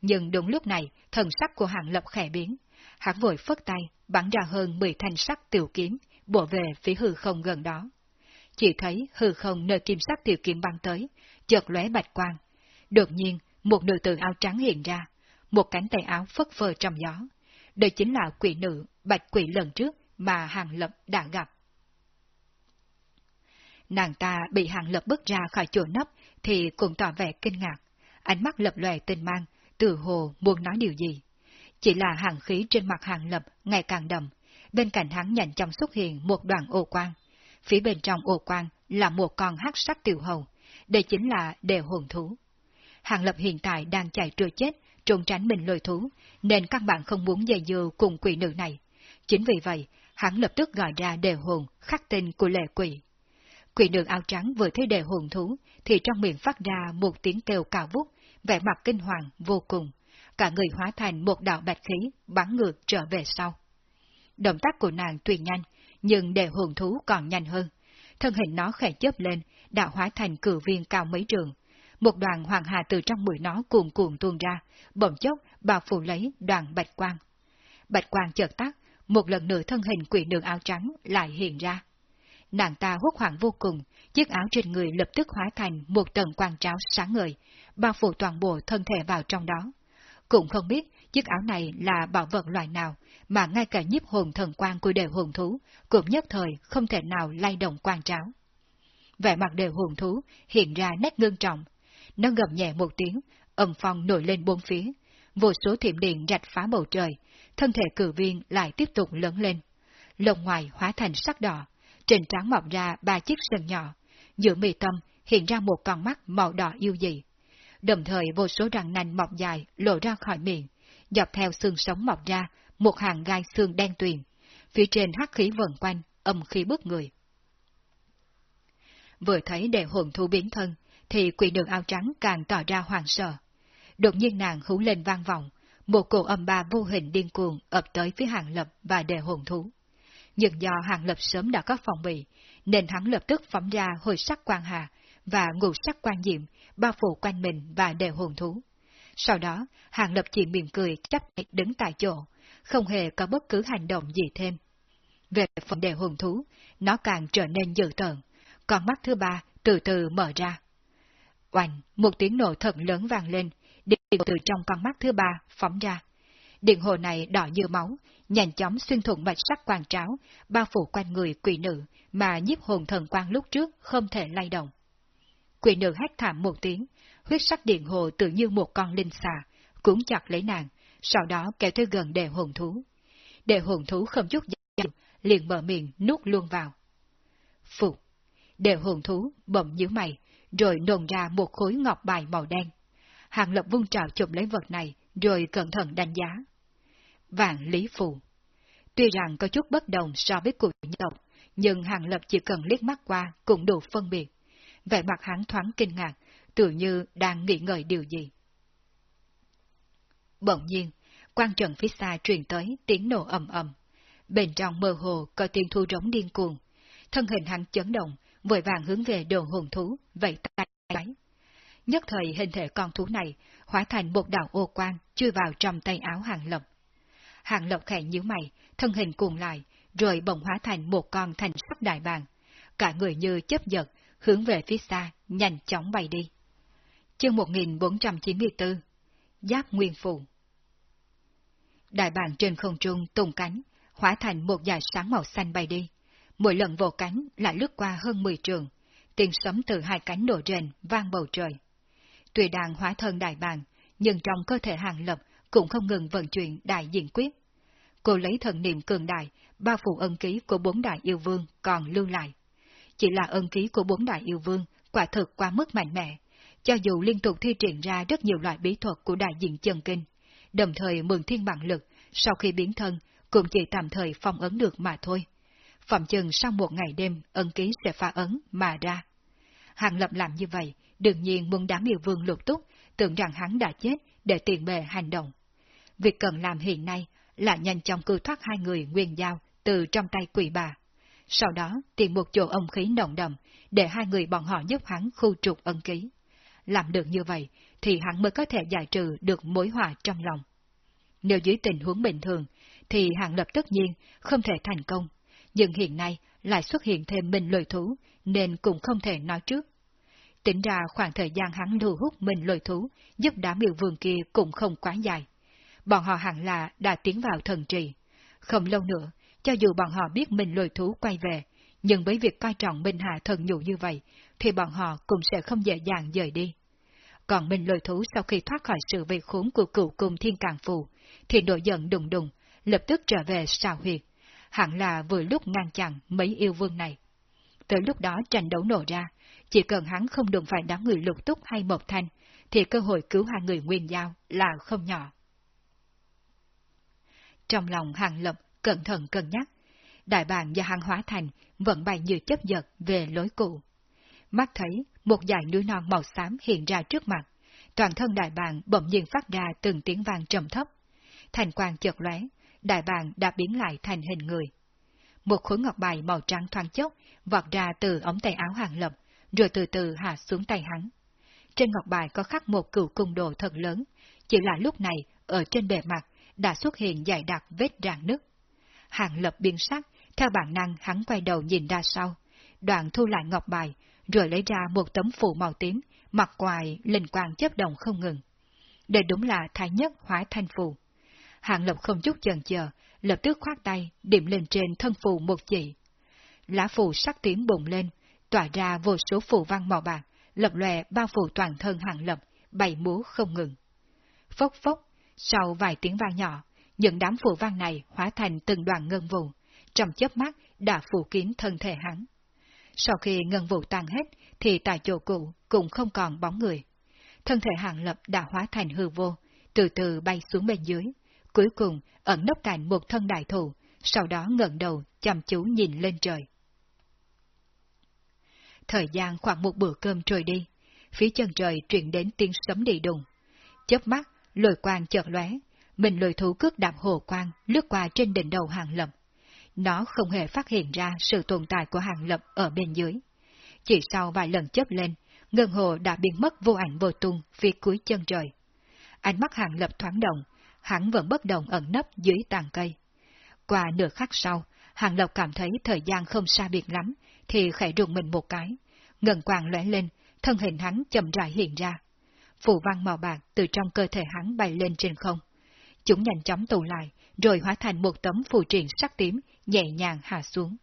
Nhưng đúng lúc này, thần sắc của Hàng lập khẽ biến, hắn vội phất tay, bắn ra hơn 10 thanh sắc tiểu kiếm, bổ về phía hư không gần đó. Chỉ thấy hư không nơi kim sắc tiểu kiếm băng tới, chợt lóe bạch quang. Đột nhiên, một nữ tử áo trắng hiện ra, một cánh tay áo phất phơ trong gió. Đây chính là quỷ nữ, bạch quỷ lần trước mà Hàng Lập đã gặp. Nàng ta bị Hàng Lập bước ra khỏi chỗ nấp thì cũng tỏ vẻ kinh ngạc, ánh mắt lập lòe tinh mang, từ hồ muốn nói điều gì. Chỉ là hàng khí trên mặt Hàng Lập ngày càng đậm, bên cạnh hắn nhanh chóng xuất hiện một đoàn ô quang. Phía bên trong ô quang là một con hắc sắc tiểu hầu, đây chính là đề hồn thú. Hàng Lập hiện tại đang chạy trưa chết, trốn tránh mình lôi thú, nên căn bản không muốn dây dưa cùng quỷ nữ này. Chính vì vậy, hắn lập tức gọi ra đề hồn, khắc tên của lệ quỷ. Quỷ đường áo trắng vừa thấy đề hồn thú, thì trong miệng phát ra một tiếng kêu cao vút, vẻ mặt kinh hoàng vô cùng. Cả người hóa thành một đạo bạch khí, bắn ngược trở về sau. Động tác của nàng tuy nhanh, nhưng đề hồn thú còn nhanh hơn. Thân hình nó khẽ chớp lên, đã hóa thành cử viên cao mấy trường. Một đoàn hoàng hà từ trong mũi nó cuồn cuộn tuôn ra, bỗng chốc bao phủ lấy đoàn bạch quang. Bạch quang chợt tắt, một lần nữa thân hình quỷ đường áo trắng lại hiện ra. Nàng ta hốt hoảng vô cùng, chiếc áo trên người lập tức hóa thành một tầng quang tráo sáng ngời, bao phủ toàn bộ thân thể vào trong đó. Cũng không biết chiếc áo này là bảo vật loại nào, mà ngay cả nhiếp hồn thần quan của đều hồn thú cũng nhất thời không thể nào lay động quan tráo. Vẻ mặt đều hồn thú hiện ra nét ngưng trọng. Nó gầm nhẹ một tiếng, âm phong nổi lên bốn phía, vô số thiểm điện rạch phá bầu trời, thân thể cử viên lại tiếp tục lớn lên. Lồng ngoài hóa thành sắc đỏ, trên trán mọc ra ba chiếc sừng nhỏ, giữa mì tâm hiện ra một con mắt màu đỏ yêu dị. Đồng thời vô số răng nanh mọc dài lộ ra khỏi miệng, dọc theo xương sống mọc ra một hàng gai xương đen tuyền. Phía trên hắc khí vần quanh, âm khí bức người. Vừa thấy đệ hồn thu biến thân, thì quỷ đường áo trắng càng tỏ ra hoàng sợ. Đột nhiên nàng hú lên vang vọng, một cổ âm ba vô hình điên cuồng ập tới phía hàng lập và đệ hồn thú. Nhưng do hàng lập sớm đã có phòng bị, nên hắn lập tức phóng ra hồi sắc quan hà và ngũ sắc quan diệm bao phủ quanh mình và đều hồn thú. Sau đó, hàng lập chỉ mỉm cười chấp đứng tại chỗ, không hề có bất cứ hành động gì thêm. Về phần đề hồn thú, nó càng trở nên dữ tợn, con mắt thứ ba từ từ mở ra. Oanh, một tiếng nổ thật lớn vang lên, điện từ trong con mắt thứ ba phóng ra. Điện hồ này đỏ như máu, nhanh chóng xuyên thủng mạch sắc quang tráo, bao phủ quanh người quỷ nữ, mà nhiếp hồn thần quang lúc trước không thể lay động. Quỷ nữ hét thảm một tiếng, huyết sắc điện hồ tự như một con linh xà, cuốn chặt lấy nàng, sau đó kéo tới gần đề hồn thú. Đề hồn thú không chút dặn, liền mở miệng nuốt luôn vào. Phục! Đề hồn thú bỗng nhíu mày, rồi nồn ra một khối ngọc bài màu đen. Hàng lập vung trào chụp lấy vật này, rồi cẩn thận đánh giá. Vạn lý phù. Tuy rằng có chút bất đồng so với cụ tộc, nhưng Hàng Lập chỉ cần liếc mắt qua cũng đủ phân biệt. Vẻ mặt hắn thoáng kinh ngạc, tự như đang nghĩ ngợi điều gì. Bỗng nhiên, quan trận phía xa truyền tới tiếng nổ ầm ầm. Bên trong mơ hồ có tiếng thu rống điên cuồng. Thân hình hắn chấn động, vội vàng hướng về đồ hồn thú, vậy tay cái. Nhất thời hình thể con thú này hóa thành một đạo ô quang chui vào trong tay áo hàng lập. Hàng lộc khẽ nhíu mày, thân hình cuồng lại, rồi bỗng hóa thành một con thành sắc đại bàng. Cả người như chấp giật, hướng về phía xa, nhanh chóng bay đi. Chương 1494 Giáp Nguyên Phụ Đại bàng trên không trung tung cánh, hóa thành một dải sáng màu xanh bay đi. Mỗi lần vỗ cánh lại lướt qua hơn 10 trường, tiếng sấm từ hai cánh nổ rền vang bầu trời. Tuy đang hóa thân đại bàng, nhưng trong cơ thể hàng lập cũng không ngừng vận chuyển đại diện quyết. Cô lấy thần niệm cường đại, bao phủ ân ký của bốn đại yêu vương còn lưu lại. Chỉ là ân ký của bốn đại yêu vương quả thực quá mức mạnh mẽ, cho dù liên tục thi triển ra rất nhiều loại bí thuật của đại diện chân kinh, đồng thời mượn thiên bản lực, sau khi biến thân, cũng chỉ tạm thời phong ấn được mà thôi. Phạm chừng sau một ngày đêm, ân ký sẽ phá ấn mà ra. Hàng lập làm như vậy, đương nhiên muốn đám yêu vương lục túc, tưởng rằng hắn đã chết để tiền bề hành động. Việc cần làm hiện nay là nhanh chóng cư thoát hai người nguyên giao từ trong tay quỷ bà. Sau đó tìm một chỗ ông khí nồng đậm, để hai người bọn họ giúp hắn khu trục ân ký. Làm được như vậy, thì hắn mới có thể giải trừ được mối họa trong lòng. Nếu dưới tình huống bình thường, thì hạng lập tất nhiên không thể thành công, nhưng hiện nay lại xuất hiện thêm mình lôi thú, nên cũng không thể nói trước. Tính ra khoảng thời gian hắn lưu hút mình lôi thú, giúp đám miêu vương kia cũng không quá dài. Bọn họ hẳn là đã tiến vào thần trì. Không lâu nữa, cho dù bọn họ biết mình lôi thú quay về, nhưng với việc coi trọng Minh Hạ thần nhụ như vậy, thì bọn họ cũng sẽ không dễ dàng rời đi. Còn mình lôi thú sau khi thoát khỏi sự vây khốn của cựu cung thiên càng phù, thì nổi giận đùng đùng, lập tức trở về sao huyệt. Hẳn là vừa lúc ngăn chặn mấy yêu vương này. Tới lúc đó tranh đấu nổ ra, chỉ cần hắn không đụng phải đám người lục túc hay một thanh, thì cơ hội cứu hai người nguyên giao là không nhỏ. Trong lòng hàng lập cẩn thận cân nhắc, đại bàng và hàng hóa thành vẫn bay như chấp giật về lối cũ. Mắt thấy một dải núi non màu xám hiện ra trước mặt, toàn thân đại bàng bỗng nhiên phát ra từng tiếng vang trầm thấp. Thành quang chợt lóe, đại bàng đã biến lại thành hình người. Một khối ngọc bài màu trắng thoáng chốc vọt ra từ ống tay áo hàng lập, rồi từ từ hạ xuống tay hắn. Trên ngọc bài có khắc một cựu cung đồ thật lớn, chỉ là lúc này, ở trên bề mặt, đã xuất hiện dày đặc vết rạn nứt. Hàng lập biến sắc, theo bản năng hắn quay đầu nhìn ra sau, đoạn thu lại ngọc bài, rồi lấy ra một tấm phù màu tím, mặt ngoài linh quang chấp động không ngừng. Đây đúng là thái nhất hóa thanh phù. Hạng lập không chút chần chờ, lập tức khoát tay, điểm lên trên thân phù một chỉ. Lá phù sắc tím bùng lên, tỏa ra vô số phù văn màu bạc, lập lòe bao phủ toàn thân hạng lập, bảy múa không ngừng. Phốc phốc, sau vài tiếng vang nhỏ, những đám phù văn này hóa thành từng đoàn ngân vụ, trong chớp mắt đã phủ kín thân thể hắn. Sau khi ngân vụ tan hết, thì tại chỗ cũ cũng không còn bóng người. Thân thể hàng lập đã hóa thành hư vô, từ từ bay xuống bên dưới, cuối cùng ẩn nấp cạnh một thân đại thụ, sau đó ngẩng đầu chăm chú nhìn lên trời. Thời gian khoảng một bữa cơm trôi đi, phía chân trời truyền đến tiếng sấm đi đùng. Chớp mắt, Lôi quang chợt lóe, mình lôi thú cước đạp hồ quang lướt qua trên đỉnh đầu hàng lập. Nó không hề phát hiện ra sự tồn tại của hàng lập ở bên dưới. Chỉ sau vài lần chớp lên, ngân hồ đã biến mất vô ảnh vô tung phía cuối chân trời. Ánh mắt hàng lập thoáng động, hắn vẫn bất động ẩn nấp dưới tàn cây. Qua nửa khắc sau, hàng lập cảm thấy thời gian không xa biệt lắm, thì khẽ rụng mình một cái. Ngân quang lóe lên, thân hình hắn chậm rãi hiện ra. Phù văn màu bạc từ trong cơ thể hắn bay lên trên không. Chúng nhanh chóng tụ lại, rồi hóa thành một tấm phù triện sắc tím, nhẹ nhàng hạ xuống.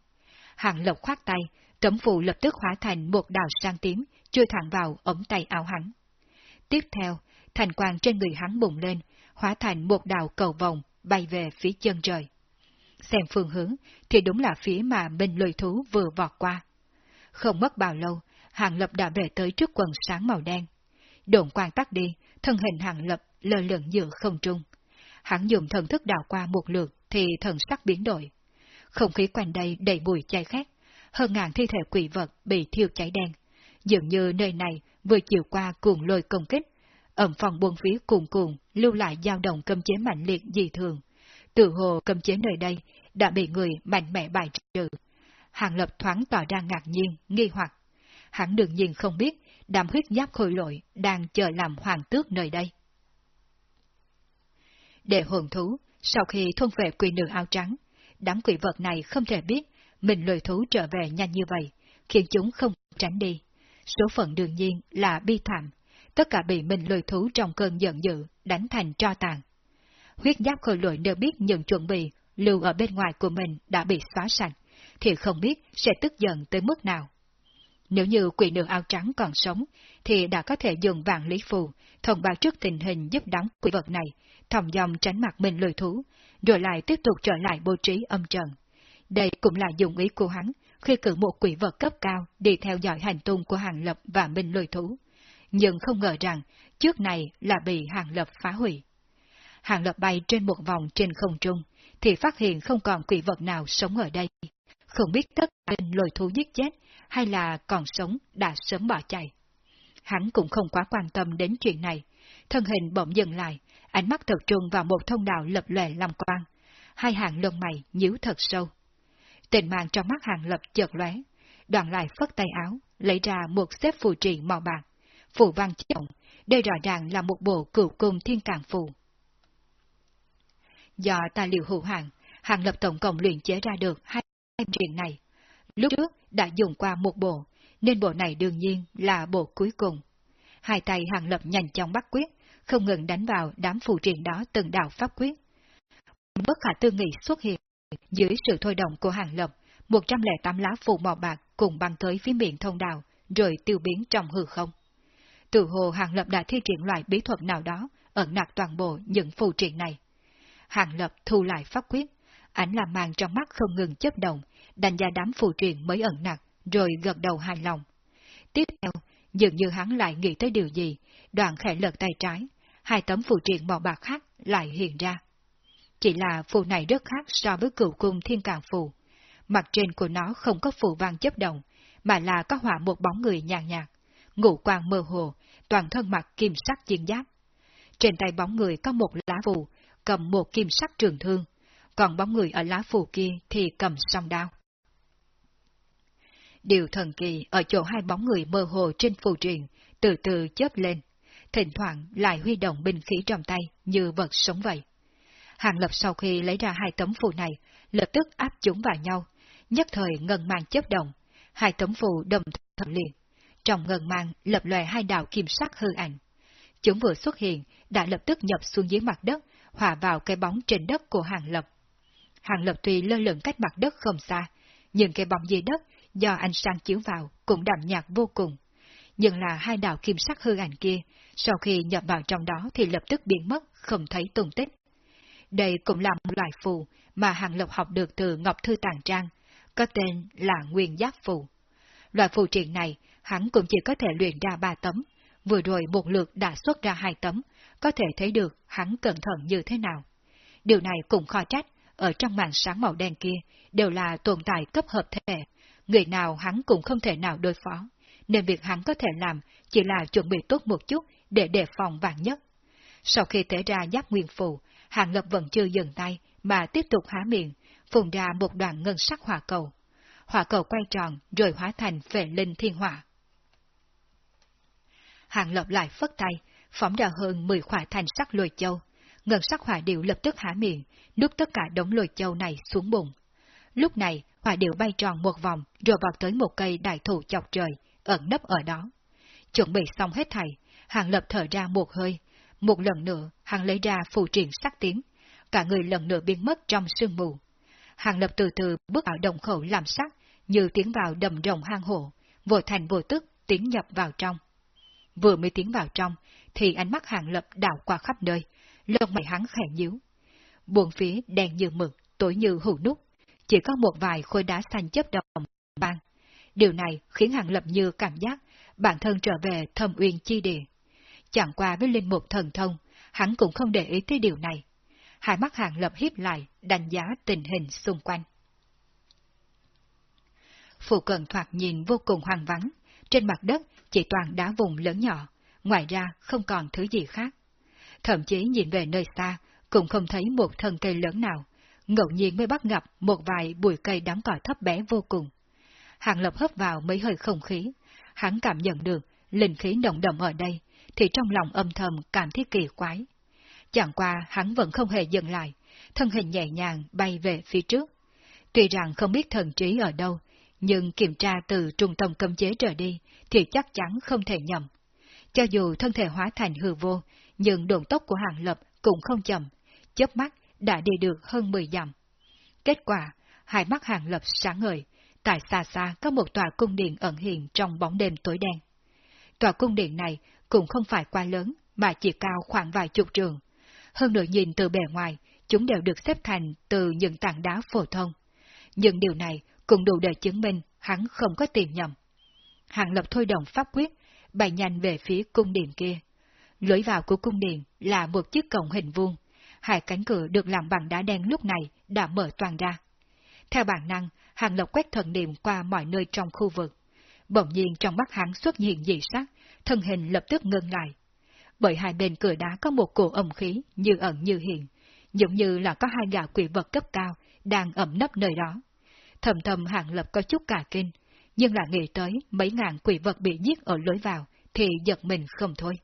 Hàng lộc khoát tay, tấm phù lập tức hóa thành một đào sang tím, chui thẳng vào ống tay áo hắn. Tiếp theo, thành quang trên người hắn bùng lên, hóa thành một đào cầu vòng, bay về phía chân trời. Xem phương hướng, thì đúng là phía mà Minh lôi thú vừa vọt qua. Không mất bao lâu, Hàng Lập đã về tới trước quần sáng màu đen. Đồn quang tắt đi, thân hình Hàng Lập lơ lửng giữa không trung. Hắn dùng thần thức đào qua một lượt thì thần sắc biến đổi. Không khí quanh đây đầy bụi cháy khét, hơn ngàn thi thể quỷ vật bị thiêu cháy đen. Dường như nơi này vừa chiều qua cuồng lôi công kích, ẩm phòng buôn phía cuồng cuồng lưu lại dao động cầm chế mạnh liệt dị thường. Tự hồ cầm chế nơi đây đã bị người mạnh mẽ bài trừ. Hàng Lập thoáng tỏ ra ngạc nhiên, nghi hoặc. Hắn đương nhiên không biết đám huyết giáp khôi lội đang chờ làm hoàng tước nơi đây. Để hồn thú, sau khi thôn về quỷ nữ áo trắng, đám quỷ vật này không thể biết mình lười thú trở về nhanh như vậy, khiến chúng không tránh đi. Số phận đương nhiên là bi thảm, tất cả bị mình lười thú trong cơn giận dữ, đánh thành cho tàn. Huyết giáp khôi lội đều biết những chuẩn bị lưu ở bên ngoài của mình đã bị xóa sạch, thì không biết sẽ tức giận tới mức nào. Nếu như quỷ nữ áo trắng còn sống, thì đã có thể dùng vạn lý phù, thông báo trước tình hình giúp đóng quỷ vật này, thòng dòng tránh mặt mình lười thú, rồi lại tiếp tục trở lại bố trí âm trần. Đây cũng là dùng ý của hắn khi cử một quỷ vật cấp cao đi theo dõi hành tung của Hàng Lập và Minh Lôi Thú. Nhưng không ngờ rằng, trước này là bị Hàng Lập phá hủy. Hàng Lập bay trên một vòng trên không trung, thì phát hiện không còn quỷ vật nào sống ở đây. Không biết tất cả lôi thú giết chết, hay là còn sống đã sớm bỏ chạy. Hắn cũng không quá quan tâm đến chuyện này, thân hình bỗng dừng lại, ánh mắt tập trung vào một thông đạo lập lòe làm quang. Hai hàng lông mày nhíu thật sâu. Tình mạng trong mắt hàng lập chợt lóe, đoạn lại phất tay áo, lấy ra một xếp phù trì màu bạc. Phù văn trọng, đây rõ ràng là một bộ cửu cung thiên càng phù. Do tài liệu hữu hạn, hàng lập tổng cộng luyện chế ra được hai chuyện này. Lúc trước đã dùng qua một bộ, nên bộ này đương nhiên là bộ cuối cùng. Hai tay hàng lập nhanh chóng bắt quyết, không ngừng đánh vào đám phù triện đó từng đạo pháp quyết. Bất khả tư nghị xuất hiện, dưới sự thôi động của hàng lập, 108 lá phù màu bạc cùng băng tới phía miệng thông đạo, rồi tiêu biến trong hư không. Từ hồ hàng lập đã thi triển loại bí thuật nào đó, ẩn nặc toàn bộ những phù triện này. Hàng lập thu lại pháp quyết, ảnh làm màn trong mắt không ngừng chấp động, đánh giá đám phù truyền mới ẩn nặc, rồi gật đầu hài lòng. Tiếp theo, dường như hắn lại nghĩ tới điều gì, đoạn khẽ lật tay trái, hai tấm phù triện màu bạc khác lại hiện ra. Chỉ là phù này rất khác so với cửu cung thiên càng phù. Mặt trên của nó không có phù vang chấp động, mà là có họa một bóng người nhàn nhạt, ngũ quang mơ hồ, toàn thân mặt kim sắc chiến giáp. Trên tay bóng người có một lá phù, cầm một kim sắc trường thương, còn bóng người ở lá phù kia thì cầm song đao. Điều thần kỳ ở chỗ hai bóng người mơ hồ trên phù truyền, từ từ chớp lên, thỉnh thoảng lại huy động binh khí trong tay như vật sống vậy. Hàng lập sau khi lấy ra hai tấm phù này, lập tức áp chúng vào nhau, nhất thời ngân mang chớp động, hai tấm phù đồng thời liền. Trong ngân mang lập lòe hai đạo kim sắc hư ảnh. Chúng vừa xuất hiện, đã lập tức nhập xuống dưới mặt đất, hòa vào cái bóng trên đất của hàng lập. Hàng lập tuy lơ lửng cách mặt đất không xa, nhưng cái bóng dưới đất do ánh sáng chiếu vào cũng đậm nhạt vô cùng. Nhưng là hai đạo kim sắc hư ảnh kia, sau khi nhập vào trong đó thì lập tức biến mất, không thấy tung tích. Đây cũng là một loại phù mà Hàng Lộc học được từ Ngọc Thư Tàng Trang, có tên là Nguyên Giáp Phù. Loại phù triện này, hắn cũng chỉ có thể luyện ra ba tấm, vừa rồi một lượt đã xuất ra hai tấm, có thể thấy được hắn cẩn thận như thế nào. Điều này cũng khó trách, ở trong màn sáng màu đen kia đều là tồn tại cấp hợp thể, người nào hắn cũng không thể nào đối phó, nên việc hắn có thể làm chỉ là chuẩn bị tốt một chút để đề phòng vạn nhất. Sau khi tế ra giáp nguyên phù, Hàng Lập vẫn chưa dừng tay mà tiếp tục há miệng, phùng ra một đoạn ngân sắc hỏa cầu. Hỏa cầu quay tròn rồi hóa thành phệ linh thiên hỏa. Hàng Lập lại phất tay, phóng ra hơn 10 khỏa thành sắc lôi châu. Ngân sắc hỏa điệu lập tức há miệng, nuốt tất cả đống lôi châu này xuống bụng. Lúc này, hỏa điệu bay tròn một vòng rồi vọt tới một cây đại thụ chọc trời, ẩn nấp ở đó. Chuẩn bị xong hết thầy Hàng Lập thở ra một hơi. Một lần nữa, Hàng lấy ra phù triển sắc tiếng. Cả người lần nữa biến mất trong sương mù. Hàng Lập từ từ bước vào đồng khẩu làm sắc, như tiến vào đầm rồng hang hổ, vội thành vô tức tiến nhập vào trong. Vừa mới tiến vào trong, thì ánh mắt Hàng Lập đảo qua khắp nơi, lông mày hắn khẽ nhíu. Buồn phía đen như mực, tối như hủ nút, chỉ có một vài khối đá xanh chấp động băng. Điều này khiến Hàng Lập như cảm giác bản thân trở về thâm uyên chi địa. Chẳng qua với linh mục thần thông, hắn cũng không để ý tới điều này. Hai mắt Hàng Lập hiếp lại, đánh giá tình hình xung quanh. Phụ cận thoạt nhìn vô cùng hoang vắng, trên mặt đất chỉ toàn đá vùng lớn nhỏ, ngoài ra không còn thứ gì khác. Thậm chí nhìn về nơi xa, cũng không thấy một thân cây lớn nào, ngẫu nhiên mới bắt gặp một vài bụi cây đám cỏ thấp bé vô cùng. Hàng Lập hấp vào mấy hơi không khí, hắn cảm nhận được linh khí nồng đậm ở đây, thì trong lòng âm thầm cảm thấy kỳ quái. Chẳng qua hắn vẫn không hề dừng lại, thân hình nhẹ nhàng bay về phía trước. Tuy rằng không biết thần trí ở đâu, nhưng kiểm tra từ trung tâm cấm chế trở đi thì chắc chắn không thể nhầm. Cho dù thân thể hóa thành hư vô, nhưng độn tốc của hàng lập cũng không chậm, chớp mắt đã đi được hơn 10 dặm. Kết quả, hai mắt hàng lập sáng ngời, tại xa xa có một tòa cung điện ẩn hiện trong bóng đêm tối đen. Tòa cung điện này cũng không phải quá lớn, mà chỉ cao khoảng vài chục trường. Hơn nữa nhìn từ bề ngoài, chúng đều được xếp thành từ những tảng đá phổ thông. Nhưng điều này cũng đủ để chứng minh hắn không có tiền nhầm. Hàng lập thôi động pháp quyết, bày nhanh về phía cung điện kia. Lối vào của cung điện là một chiếc cổng hình vuông, hai cánh cửa được làm bằng đá đen lúc này đã mở toàn ra. Theo bản năng, Hàng lộc quét thần niệm qua mọi nơi trong khu vực. Bỗng nhiên trong mắt hắn xuất hiện dị sắc, thân hình lập tức ngưng lại. Bởi hai bên cửa đá có một cổ âm khí như ẩn như hiện, giống như là có hai gã quỷ vật cấp cao đang ẩm nấp nơi đó. Thầm thầm Hàng Lập có chút cả kinh, nhưng là nghĩ tới mấy ngàn quỷ vật bị giết ở lối vào, thì giật mình không thôi.